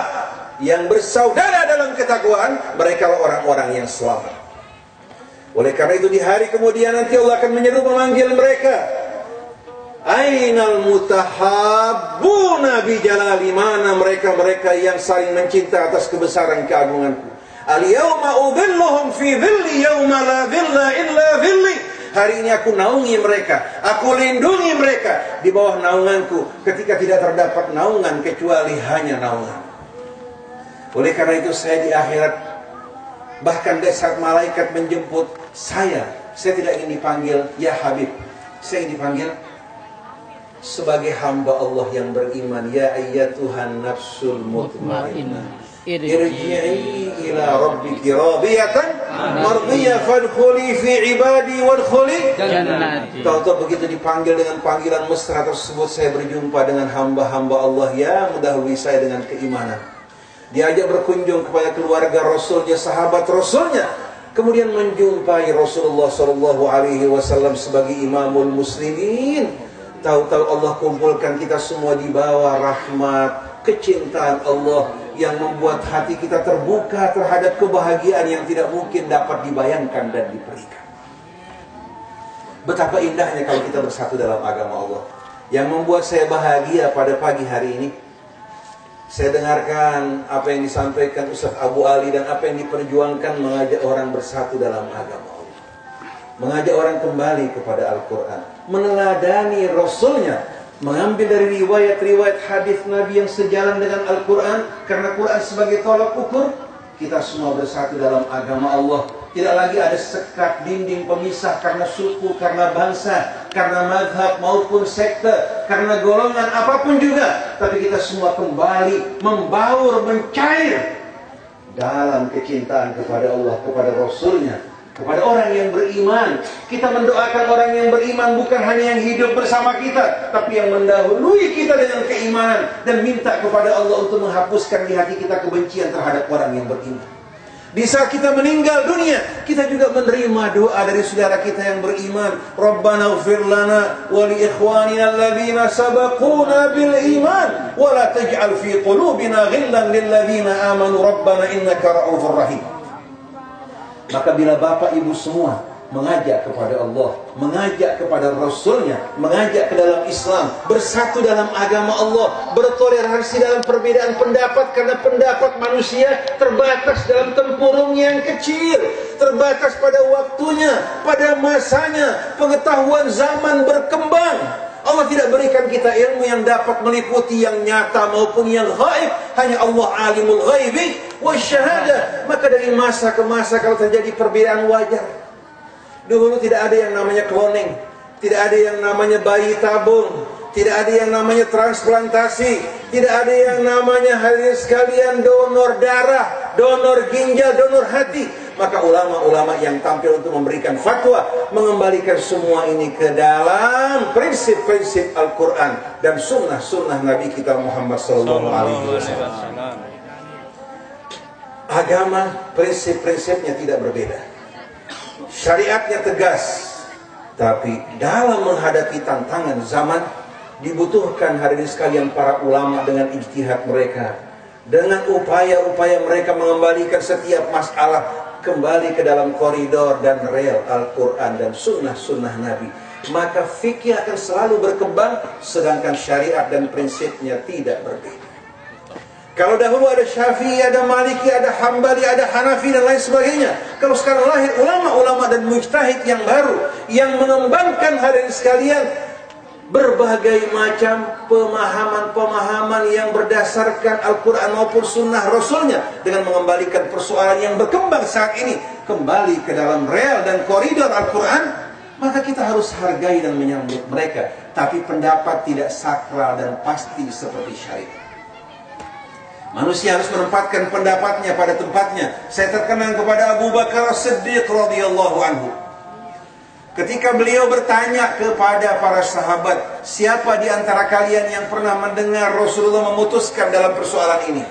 yang bersaudara dalam ketakwaan mereka orang-orang yang selamat Oleh karena itu di hari kemudian nanti Allah akan menyeru memanggil mereka. Ainal mutahabbuna bi jalali mana mereka-mereka yang saling mencinta atas kebesaran keagunganku. Al yauma udhilluhum fi dhilli yauma la dhilla illa dhilli. Hari ini aku naungi mereka, aku lindungi mereka di bawah naunganku ketika tidak terdapat naungan kecuali hanya naungan. Oleh karena itu saya di akhirat bahkan saat malaikat menjemput saya, saya tidak ingin dipanggil ya Habib. Saya ingin dipanggil sebagai hamba Allah yang beriman ya ayyatuhan nafsul mutmainnah. Irji'i ila rabbiki radiyatan mardiyah fadkhuli fi ibadi wadkhuli jannati. Tahu-tahu begitu dipanggil dengan panggilan mesra tersebut saya berjumpa dengan hamba-hamba Allah yang mendahului saya dengan keimanan diajak berkunjung kepada keluarga Rasulnya sahabat Rasulnya kemudian menjumpai Rasulullah Shallallahu Alaihi Wasallam sebagai imamul muslimin tahu-tahu Allah kumpulkan kita semua di bawah rahmat kecintaan Allah yang membuat hati kita terbuka terhadap kebahagiaan yang tidak mungkin dapat dibayangkan dan diberikan. Betapa indahnya kalau kita bersatu dalam agama Allah. Yang membuat saya bahagia pada pagi hari ini, saya dengarkan apa yang disampaikan Ustaz Abu Ali dan apa yang diperjuangkan mengajak orang bersatu dalam agama Allah. Mengajak orang kembali kepada Al-Quran. Meneladani Rasulnya mengambil dari riwayat-riwayat hadis Nabi yang sejalan dengan Al-Quran karena Quran sebagai tolak ukur kita semua bersatu dalam agama Allah tidak lagi ada sekat dinding pemisah karena suku, karena bangsa, karena madhab maupun sekte, karena golongan apa pun juga. Tapi kita semua kembali membaur, mencair dalam kecintaan kepada Allah, kepada Rasulnya, kepada orang yang beriman. Kita mendoakan orang yang beriman bukan hanya yang hidup bersama kita, tapi yang mendahului kita dengan keimanan dan minta kepada Allah untuk menghapuskan di hati kita kebencian terhadap orang yang beriman. Di saat kita meninggal dunia, kita juga menerima doa dari saudara kita yang beriman. Rabbana ighfir lana wa li ikhwanina alladhina sabaquna bil iman wa la taj'al fi qulubina ghillan lil amanu rabbana innaka ra'ufur rahim. Maka bila bapak ibu semua mengajak kepada Allah, mengajak kepada Rasulnya, mengajak ke dalam Islam, bersatu dalam agama Allah, bertoleransi dalam perbedaan pendapat karena pendapat manusia terbatas dalam tempurung yang kecil, terbatas pada waktunya, pada masanya, pengetahuan zaman berkembang. Allah tidak berikan kita ilmu yang dapat meliputi yang nyata maupun yang gaib. Hanya Allah alimul ghaibi wa syahada. Maka dari masa ke masa kalau terjadi perbedaan wajar. Dulu tidak ada yang namanya cloning. Tidak ada yang namanya bayi tabung. Tidak ada yang namanya transplantasi. Tidak ada yang namanya hadirin sekalian donor darah, donor ginjal, donor hati maka ulama-ulama yang tampil untuk memberikan fatwa mengembalikan semua ini ke dalam prinsip-prinsip Al-Quran dan sunnah-sunnah Nabi kita Muhammad Sallallahu Alaihi Wasallam. Agama prinsip-prinsipnya tidak berbeda, syariatnya tegas, tapi dalam menghadapi tantangan zaman dibutuhkan hari ini sekalian para ulama dengan ijtihad mereka dengan upaya-upaya mereka mengembalikan setiap masalah kembali ke dalam koridor dan rel Al-Quran dan sunnah-sunnah Nabi. Maka fikih akan selalu berkembang sedangkan syariat dan prinsipnya tidak berbeda kalau dahulu ada Syafi'i, ada Maliki, ada Hambali, ada Hanafi dan lain sebagainya. Kalau sekarang lahir ulama-ulama dan mujtahid yang baru yang mengembangkan hari ini sekalian berbagai macam pemahaman-pemahaman yang berdasarkan Al-Quran maupun Sunnah Rasulnya dengan mengembalikan persoalan yang berkembang saat ini kembali ke dalam real dan koridor Al-Quran maka kita harus hargai dan menyambut mereka tapi pendapat tidak sakral dan pasti seperti syariat Manusia harus menempatkan pendapatnya pada tempatnya. Saya terkenang kepada Abu Bakar Siddiq radhiyallahu anhu. Ketika beliau bertanya kepada para sahabat, siapa di antara kalian yang pernah mendengar Rasulullah memutuskan dalam persoalan ini?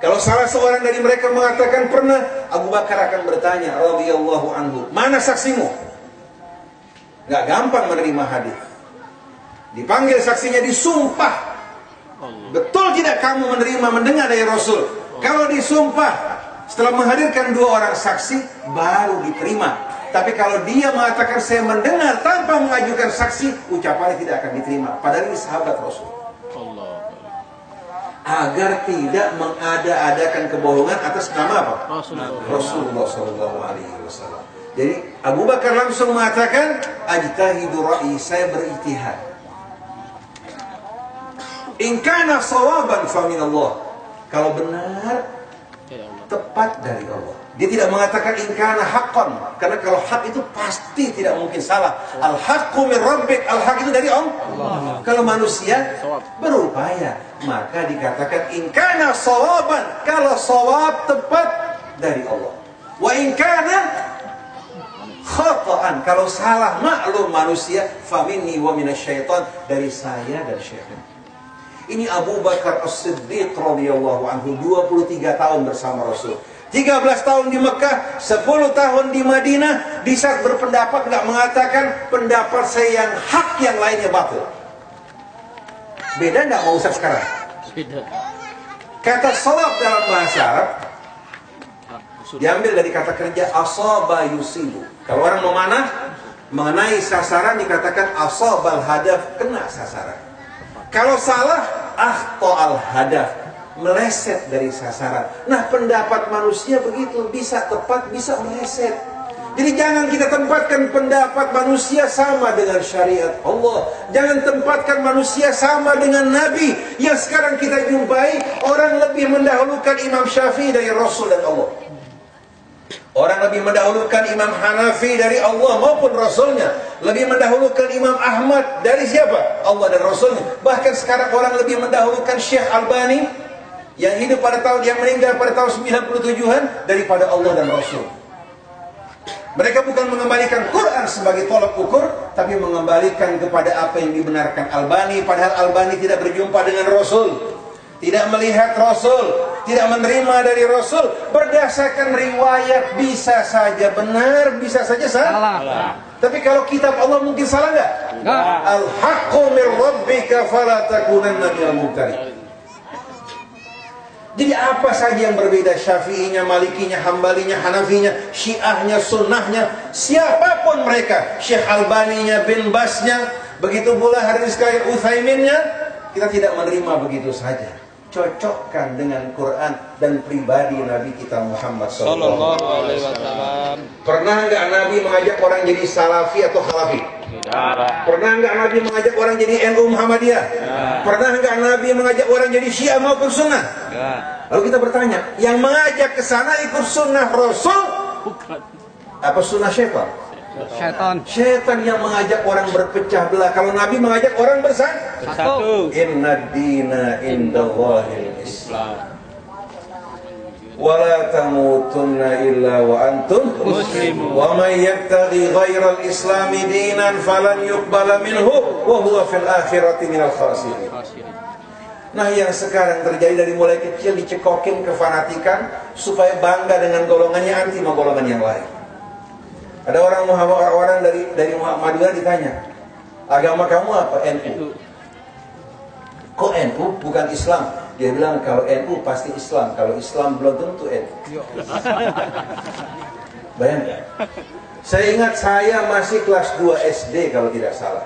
Kalau salah seorang dari mereka mengatakan pernah, Abu Bakar akan bertanya, radhiyallahu anhu, mana saksimu? Gak gampang menerima hadis. Dipanggil saksinya disumpah. Betul tidak kamu menerima mendengar dari Rasul? Kalau disumpah, Setelah menghadirkan dua orang saksi, baru diterima. Tapi kalau dia mengatakan saya mendengar tanpa mengajukan saksi, ucapannya tidak akan diterima. Padahal ini sahabat Rasul. Agar tidak mengada-adakan kebohongan atas nama apa? Rasulullah, Rasulullah Sallallahu Alaihi Wasallam. Jadi Abu Bakar langsung mengatakan, ajtahidu ra'i, saya berijtihad. In kana sawaban fa Allah. Kalau benar tepat dari Allah. Dia tidak mengatakan ingkana haqqan karena kalau hak itu pasti tidak mungkin salah. Al haqqu min rabbik, al haq itu dari Allah. Allah. Kalau manusia berupaya, maka dikatakan ingkana sawaban. Kalau sawab tepat dari Allah. Wa ingkana khata'an. Kalau salah maklum manusia, famini wa minasyaitan dari saya dan syaitan. Ini Abu Bakar As-Siddiq radhiyallahu anhu 23 tahun bersama Rasul. 13 tahun di Mekah, 10 tahun di Madinah, di saat berpendapat nggak mengatakan pendapat saya yang hak yang lainnya batil. Beda nggak mau usah sekarang? Beda. Kata salaf dalam bahasa Arab diambil dari kata kerja asaba yusibu. Kalau orang memanah mengenai sasaran dikatakan asabal hadaf kena sasaran. Kalau salah, akhto al hadaf meleset dari sasaran. Nah, pendapat manusia begitu, bisa tepat, bisa meleset. Jadi jangan kita tempatkan pendapat manusia sama dengan syariat Allah. Jangan tempatkan manusia sama dengan Nabi. Yang sekarang kita jumpai, orang lebih mendahulukan Imam Syafi'i dari Rasul dan Allah. Orang lebih mendahulukan Imam Hanafi dari Allah maupun Rasulnya. Lebih mendahulukan Imam Ahmad dari siapa? Allah dan Rasulnya. Bahkan sekarang orang lebih mendahulukan Syekh Albani yang hidup pada tahun yang meninggal pada tahun 97-an daripada Allah dan Rasul. Mereka bukan mengembalikan Quran sebagai tolak ukur, tapi mengembalikan kepada apa yang dibenarkan Albani, padahal Albani tidak berjumpa dengan Rasul tidak melihat Rasul, tidak menerima dari Rasul berdasarkan riwayat bisa saja benar, bisa saja salah. salah. Tapi kalau kitab Allah mungkin salah? Enggak. Al-haqqu min rabbika fala takunanna minal mumtarin. Jadi apa saja yang berbeda Syafi'inya, Malikinya, Hambalinya, Hanafinya, Syiahnya, Sunnahnya, siapa pun mereka, Syekh Albaninya, bin Basnya, begitu pula hari sekali Uthayminnya, kita tidak menerima begitu saja cocokkan dengan Quran dan pribadi Nabi kita Muhammad Sallallahu Alaihi Wasallam. Pernah nggak Nabi mengajak orang jadi Salafi atau Khalafi? Pernah nggak Nabi mengajak orang jadi NU Muhammadiyah? Pernah nggak Nabi mengajak orang jadi Syiah maupun Sunnah? Lalu kita bertanya, yang mengajak ke sana ikut Sunnah Rasul? Apa Sunnah Syaitan? Syaitan. Syaitan yang mengajak orang berpecah belah. Kalau Nabi mengajak orang bersatu. Inna dina indallahil Islam. Wala tamutunna illa wa antum muslimun. Wa man yabtaghi ghairal islami dinan falan yuqbala minhu wa huwa fil akhirati minal khasirin. Nah yang sekarang terjadi dari mulai kecil dicekokin kefanatikan supaya bangga dengan golongannya anti sama golongan yang lain. Ada orang Muhammad orang dari dari Muhammadiyah ditanya, agama kamu apa? NU. Kok NU bukan Islam? Dia bilang kalau NU pasti Islam, kalau Islam belum tentu NU. Bayangkan. Saya ingat saya masih kelas 2 SD kalau tidak salah.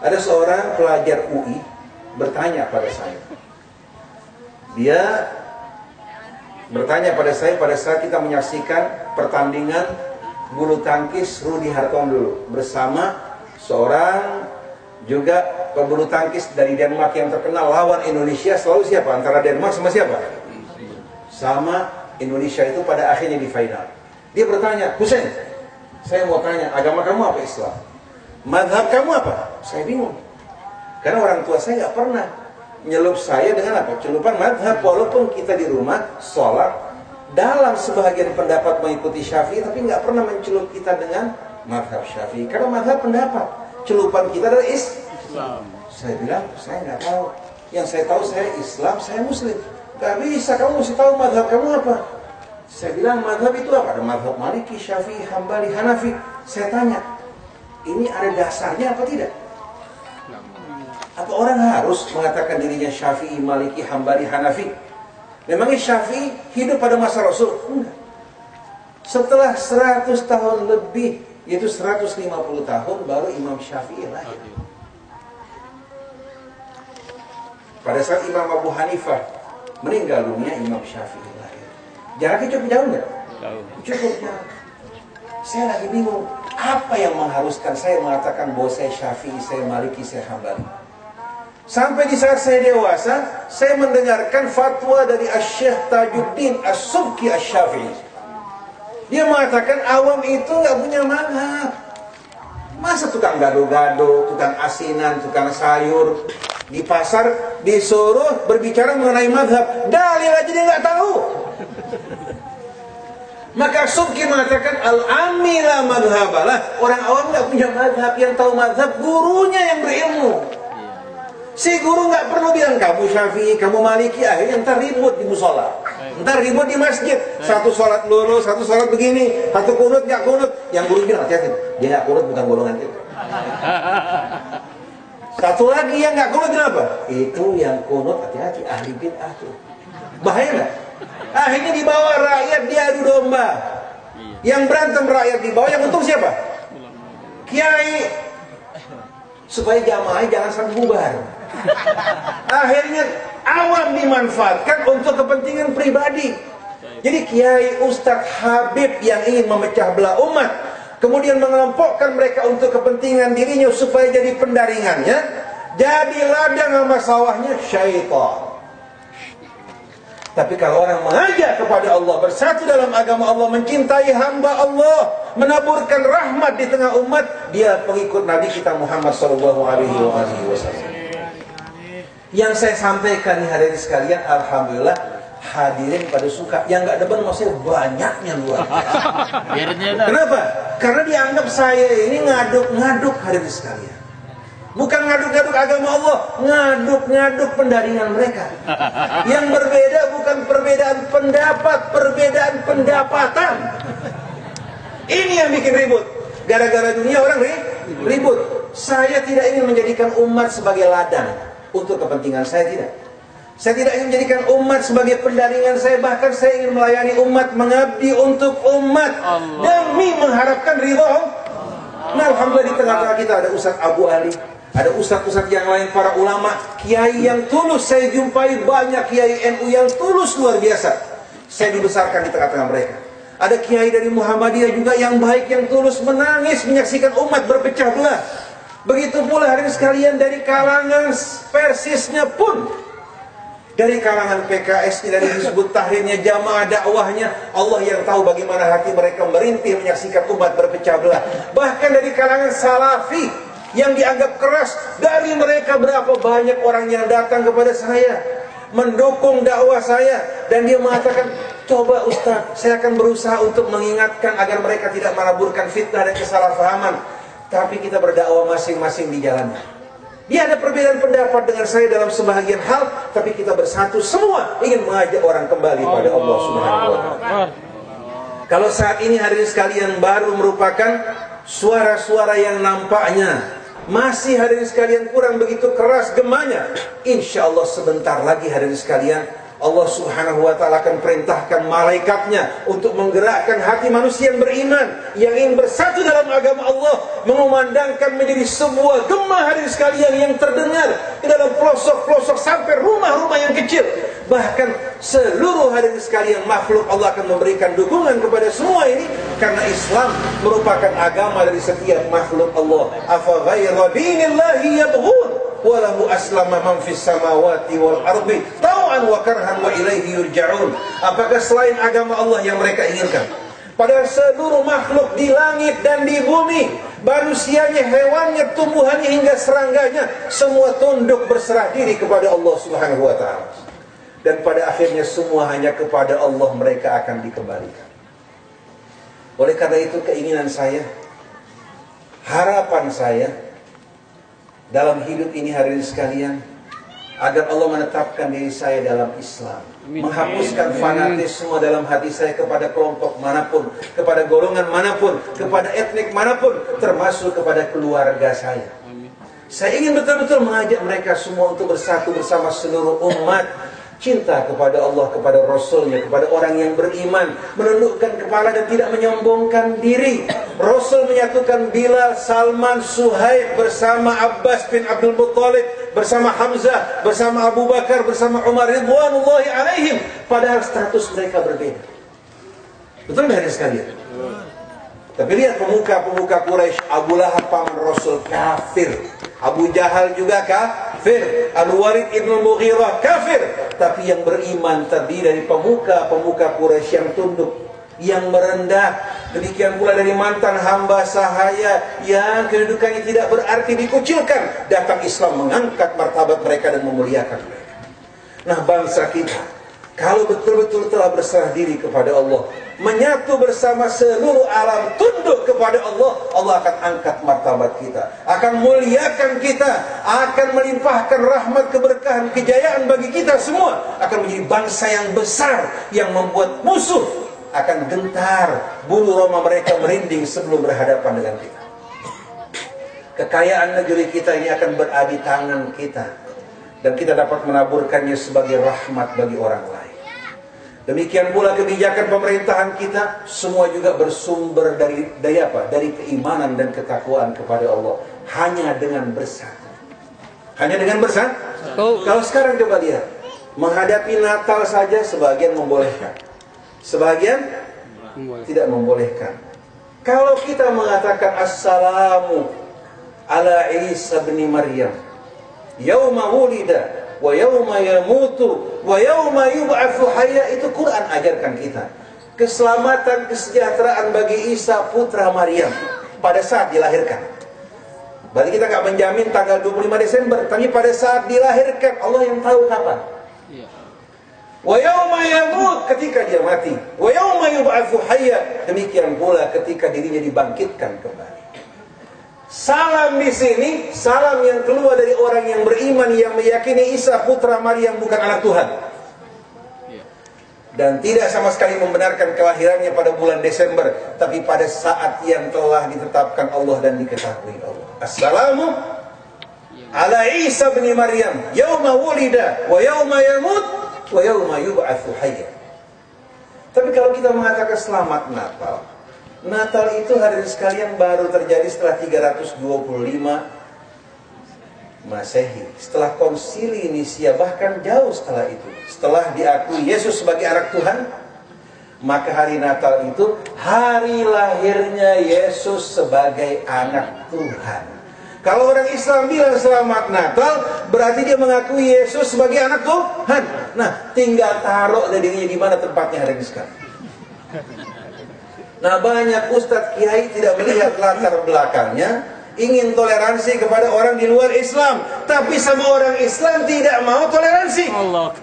Ada seorang pelajar UI bertanya pada saya. Dia bertanya pada saya pada saat kita menyaksikan pertandingan bulu tangkis Rudi Hartong dulu. Bersama seorang juga pebulu tangkis dari Denmark yang terkenal lawan Indonesia. Selalu siapa? Antara Denmark sama siapa? Sama Indonesia itu pada akhirnya di final. Dia bertanya Husen saya mau tanya agama kamu apa Islam? Madhab kamu apa? Saya bingung. Karena orang tua saya nggak pernah nyelup saya dengan apa? Celupan madhab. Walaupun kita di rumah sholat dalam sebagian pendapat mengikuti Syafi'i tapi nggak pernah mencelup kita dengan madhab Syafi'i. Karena madhab pendapat celupan kita adalah Islam. Saya bilang saya nggak tahu. Yang saya tahu saya Islam saya Muslim. Nggak bisa kamu mesti tahu madhab kamu apa. Saya bilang madhab itu apa? Ada madhab Maliki Syafi'i Hambali Hanafi. Saya tanya ini ada dasarnya apa tidak? Apa orang harus mengatakan dirinya Syafi'i Maliki Hambali Hanafi Memangnya Syafi'i hidup pada masa Rasul? Enggak. Setelah 100 tahun lebih, yaitu 150 tahun, baru Imam Syafi'i lahir. Pada saat Imam Abu Hanifah meninggal dunia, Imam Syafi'i lahir. Jaraknya cukup jauh nggak? Jauh. Cukup jauh. Saya lagi bingung, apa yang mengharuskan saya mengatakan bahwa saya Syafi'i, saya Maliki, saya Hambali? Sampai di saat saya dewasa, saya mendengarkan fatwa dari Asy-Syaikh Tajuddin As-Subki Asy-Syafi'i. Dia mengatakan awam itu nggak punya manhaj. Masa tukang gado-gado, tukang asinan, tukang sayur di pasar disuruh berbicara mengenai madhab, dalil aja dia nggak tahu. Maka Subki mengatakan al-amila madhabalah orang awam nggak punya madhab yang tahu madhab gurunya yang berilmu. Si guru nggak perlu bilang kamu syafi'i, kamu maliki, akhirnya ntar ribut di musola. Ntar ribut di masjid. Satu sholat lurus, satu sholat begini, satu kunut nggak kunut. Yang guru bilang hati-hati, dia nggak kunut bukan golongan itu. Satu lagi yang nggak kunut kenapa? Itu yang kunut hati-hati ahli bid'ah tuh. Bahaya nggak? Akhirnya dibawa rakyat diadu domba. Yang berantem rakyat di bawah yang untung siapa? Kiai. Supaya jamaah jangan sampai bubar. Akhirnya awam dimanfaatkan untuk kepentingan pribadi. Jadi Kiai Ustadz Habib yang ingin memecah belah umat, kemudian mengelompokkan mereka untuk kepentingan dirinya supaya jadi pendaringannya, jadi ladang sama sawahnya syaitan. Tapi kalau orang mengajak kepada Allah, bersatu dalam agama Allah, mencintai hamba Allah, menaburkan rahmat di tengah umat, dia pengikut Nabi kita Muhammad sallallahu alaihi wasallam. Yang saya sampaikan nih hari ini sekalian, Alhamdulillah hadirin pada suka. Yang nggak depan maksudnya banyaknya luar biasa. Kenapa? Karena dianggap saya ini ngaduk-ngaduk hadirin sekalian. Bukan ngaduk-ngaduk agama Allah, ngaduk-ngaduk pendaringan mereka. Yang berbeda bukan perbedaan pendapat, perbedaan pendapatan. Ini yang bikin ribut. Gara-gara dunia orang ribut. Saya tidak ingin menjadikan umat sebagai ladang untuk kepentingan saya tidak. Saya tidak ingin menjadikan umat sebagai pendaringan saya, bahkan saya ingin melayani umat, mengabdi untuk umat Allah. demi mengharapkan ridho. Nah, alhamdulillah di tengah-tengah kita ada Ustaz Abu Ali, ada ustaz-ustaz yang lain, para ulama, kiai yang tulus. Saya jumpai banyak kiai NU yang tulus luar biasa. Saya dibesarkan di tengah-tengah mereka. Ada kiai dari Muhammadiyah juga yang baik, yang tulus, menangis menyaksikan umat berpecah belah. Begitu pula hari sekalian dari kalangan persisnya pun dari kalangan PKS dari disebut tahrirnya jamaah dakwahnya Allah yang tahu bagaimana hati mereka merintih menyaksikan umat berpecah belah. Bahkan dari kalangan salafi yang dianggap keras dari mereka berapa banyak orang yang datang kepada saya mendukung dakwah saya dan dia mengatakan coba Ustaz saya akan berusaha untuk mengingatkan agar mereka tidak melaburkan fitnah dan kesalahpahaman tapi kita berdakwah masing-masing di jalannya. Dia ada perbedaan pendapat dengan saya dalam sebahagian hal, tapi kita bersatu semua ingin mengajak orang kembali pada Allah Subhanahu wa taala. Kalau saat ini hari ini sekalian baru merupakan suara-suara yang nampaknya masih hari ini sekalian kurang begitu keras gemanya, insya Allah sebentar lagi hari ini sekalian Allah subhanahu wa ta'ala akan perintahkan malaikatnya untuk menggerakkan hati manusia yang beriman yang ingin bersatu dalam agama Allah mengumandangkan menjadi sebuah gemah hari sekalian yang terdengar ke dalam pelosok-pelosok sampai rumah-rumah yang kecil. Bahkan seluruh hari sekalian makhluk Allah akan memberikan dukungan kepada semua ini karena Islam merupakan agama dari setiap makhluk Allah. Afa ghayra dinillahi yabghun walahu aslama man fis samawati wal ardi tau'an wa karhan wa ilaihi yurja'un. Apakah selain agama Allah yang mereka inginkan? Pada seluruh makhluk di langit dan di bumi manusianya, hewannya, tumbuhannya hingga serangganya semua tunduk berserah diri kepada Allah Subhanahu wa taala. Dan pada akhirnya semua hanya kepada Allah mereka akan dikembalikan. Oleh karena itu keinginan saya harapan saya dalam hidup ini hari ini sekalian agar Allah menetapkan diri saya dalam Islam. Menghapuskan fanatisme dalam hati saya kepada kelompok mana pun kepada golongan mana pun kepada etnik mana pun termasuk kepada keluarga saya. Saya ingin betul-betul mengajak mereka semua untuk bersatu bersama seluruh umat. Cinta kepada Allah, kepada Rasulnya, kepada orang yang beriman, menundukkan kepala dan tidak menyombongkan diri. Rasul menyatukan Bilal, Salman, Suhaib bersama Abbas bin Abdul Muttalib, bersama Hamzah, bersama Abu Bakar, bersama Umar ridwanullahi alaihim. Padahal status mereka berbeda. Betul nggak hari sekalian? Tapi lihat pemuka-pemuka Quraisy, Abu Lahab paman Rasul kafir. Abu Jahal juga kafir. Al-Walid ibn Mughirah kafir. Tapi yang beriman terdiri dari pemuka-pemuka Quraisy yang tunduk, yang merendah. Demikian pula dari mantan hamba sahaya yang kedudukannya tidak berarti dikucilkan. Datang Islam mengangkat martabat mereka dan memuliakan mereka. Nah bangsa kita, kalau betul-betul telah berserah diri kepada Allah, menyatu bersama seluruh alam tunduk kepada Allah Allah akan angkat martabat kita akan muliakan kita akan melimpahkan rahmat keberkahan kejayaan bagi kita semua akan menjadi bangsa yang besar yang membuat musuh akan gentar bulu roma mereka merinding sebelum berhadapan dengan kita kekayaan negeri kita ini akan beradi tangan kita dan kita dapat menaburkannya sebagai rahmat bagi orang lain Demikian pula kebijakan pemerintahan kita semua juga bersumber dari dari apa? Dari keimanan dan ketakwaan kepada Allah. Hanya dengan bersatu. Hanya dengan bersatu. Oh. Kalau sekarang coba lihat, menghadapi Natal saja sebagian membolehkan. Sebagian tidak membolehkan. Kalau kita mengatakan assalamu ala Isa bin Maryam yauma wulida wa yauma yamutu wa yauma yub'atsu hayya itu Quran ajarkan kita. Keselamatan, kesejahteraan bagi Isa putra Maryam pada saat dilahirkan. Berarti kita nggak menjamin tanggal 25 Desember, tapi pada saat dilahirkan Allah yang tahu kapan. Wa yauma yamut ketika dia mati. Wa yauma yub'atsu hayya. Demikian pula ketika dirinya dibangkitkan kembali. Salam di sini, salam yang keluar dari orang yang beriman yang meyakini Isa putra Maryam bukan anak Tuhan. Dan tidak sama sekali membenarkan kelahirannya pada bulan Desember, tapi pada saat yang telah ditetapkan Allah dan diketahui Allah. Assalamu ala Isa bin Maryam yauma wulida wa yauma yamut wa yub'atsu. Tapi kalau kita mengatakan selamat Natal, Natal itu hari sekalian baru terjadi setelah 325 Masehi. Setelah konsili Nisia bahkan jauh setelah itu. Setelah diakui Yesus sebagai anak Tuhan, maka hari Natal itu hari lahirnya Yesus sebagai anak Tuhan. Kalau orang Islam bilang selamat Natal, berarti dia mengakui Yesus sebagai anak Tuhan. Nah, tinggal taruh dirinya di mana tempatnya hari ini sekarang. Nah banyak ustadz kiai tidak melihat latar belakangnya ingin toleransi kepada orang di luar Islam, tapi sama orang Islam tidak mau toleransi. Allah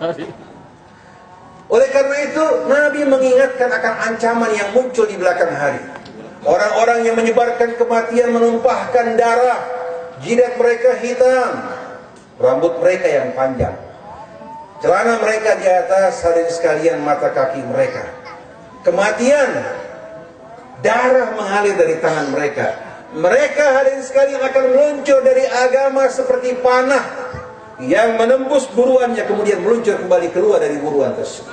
Oleh karena itu Nabi mengingatkan akan ancaman yang muncul di belakang hari. Orang-orang yang menyebarkan kematian menumpahkan darah, jidat mereka hitam, rambut mereka yang panjang. Celana mereka di atas, hari sekalian mata kaki mereka. Kematian darah mengalir dari tangan mereka. Mereka hari ini sekalian akan meluncur dari agama seperti panah yang menembus buruannya kemudian meluncur kembali keluar dari buruan tersebut.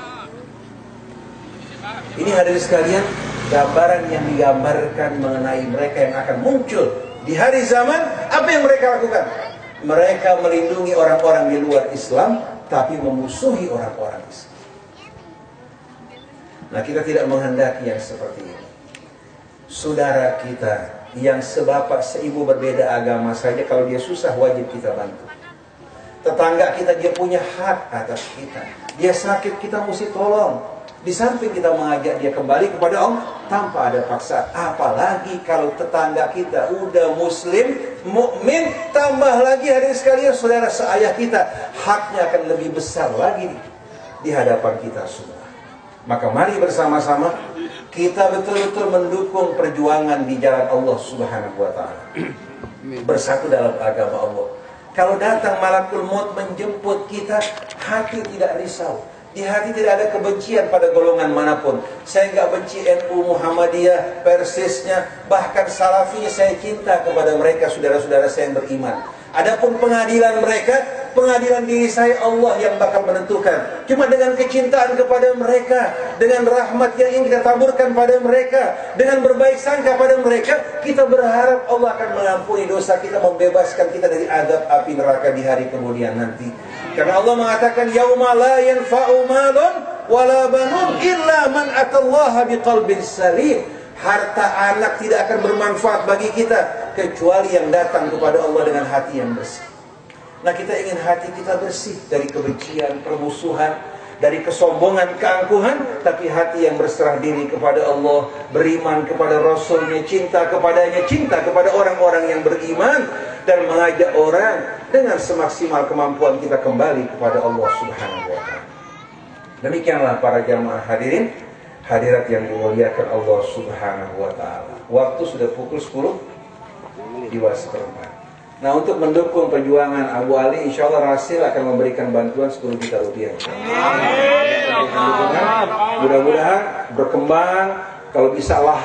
Ini ini sekalian gambaran yang digambarkan mengenai mereka yang akan muncul di hari zaman. Apa yang mereka lakukan? Mereka melindungi orang-orang di luar Islam tapi memusuhi orang-orang Islam. Nah kita tidak menghendaki yang seperti ini saudara kita yang sebapak seibu berbeda agama saja kalau dia susah wajib kita bantu. Tetangga kita dia punya hak atas kita. Dia sakit kita mesti tolong. Di samping kita mengajak dia kembali kepada Allah tanpa ada paksa. Apalagi kalau tetangga kita udah muslim, mukmin, tambah lagi hari sekalian saudara seayah kita, haknya akan lebih besar lagi di hadapan kita semua. Maka mari bersama-sama kita betul-betul mendukung perjuangan di jalan Allah Subhanahu wa taala. Bersatu dalam agama Allah. Kalau datang malakul maut menjemput kita, hati tidak risau. Di hati tidak ada kebencian pada golongan mana pun. Saya nggak benci NU Muhammadiyah, Persisnya, bahkan Salafinya saya cinta kepada mereka saudara-saudara saya yang beriman. Adapun pengadilan mereka, pengadilan diri saya Allah yang bakal menentukan. Cuma dengan kecintaan kepada mereka, dengan rahmat yang ingin kita taburkan pada mereka, dengan berbaik sangka pada mereka, kita berharap Allah akan mengampuni dosa kita, membebaskan kita dari adab api neraka di hari kemudian nanti. Karena Allah mengatakan yauma la yanfa'u malun wala banun illa man atallaha biqalbin salim. Harta anak tidak akan bermanfaat bagi kita kecuali yang datang kepada Allah dengan hati yang bersih. Nah kita ingin hati kita bersih dari kebencian, permusuhan, dari kesombongan, keangkuhan, tapi hati yang berserah diri kepada Allah, beriman kepada Rasulnya, cinta kepadanya, cinta kepada orang-orang yang beriman, dan mengajak orang dengan semaksimal kemampuan kita kembali kepada Allah Subhanahu wa taala. Demikianlah para jamaah hadirin, hadirat yang dimuliakan Allah Subhanahu wa taala. Waktu sudah pukul 10 di seperempat. Nah untuk mendukung perjuangan Abu Ali, insya Allah Rasil akan memberikan bantuan 10 juta rupiah. Mudah-mudahan berkembang, kalau bisa lah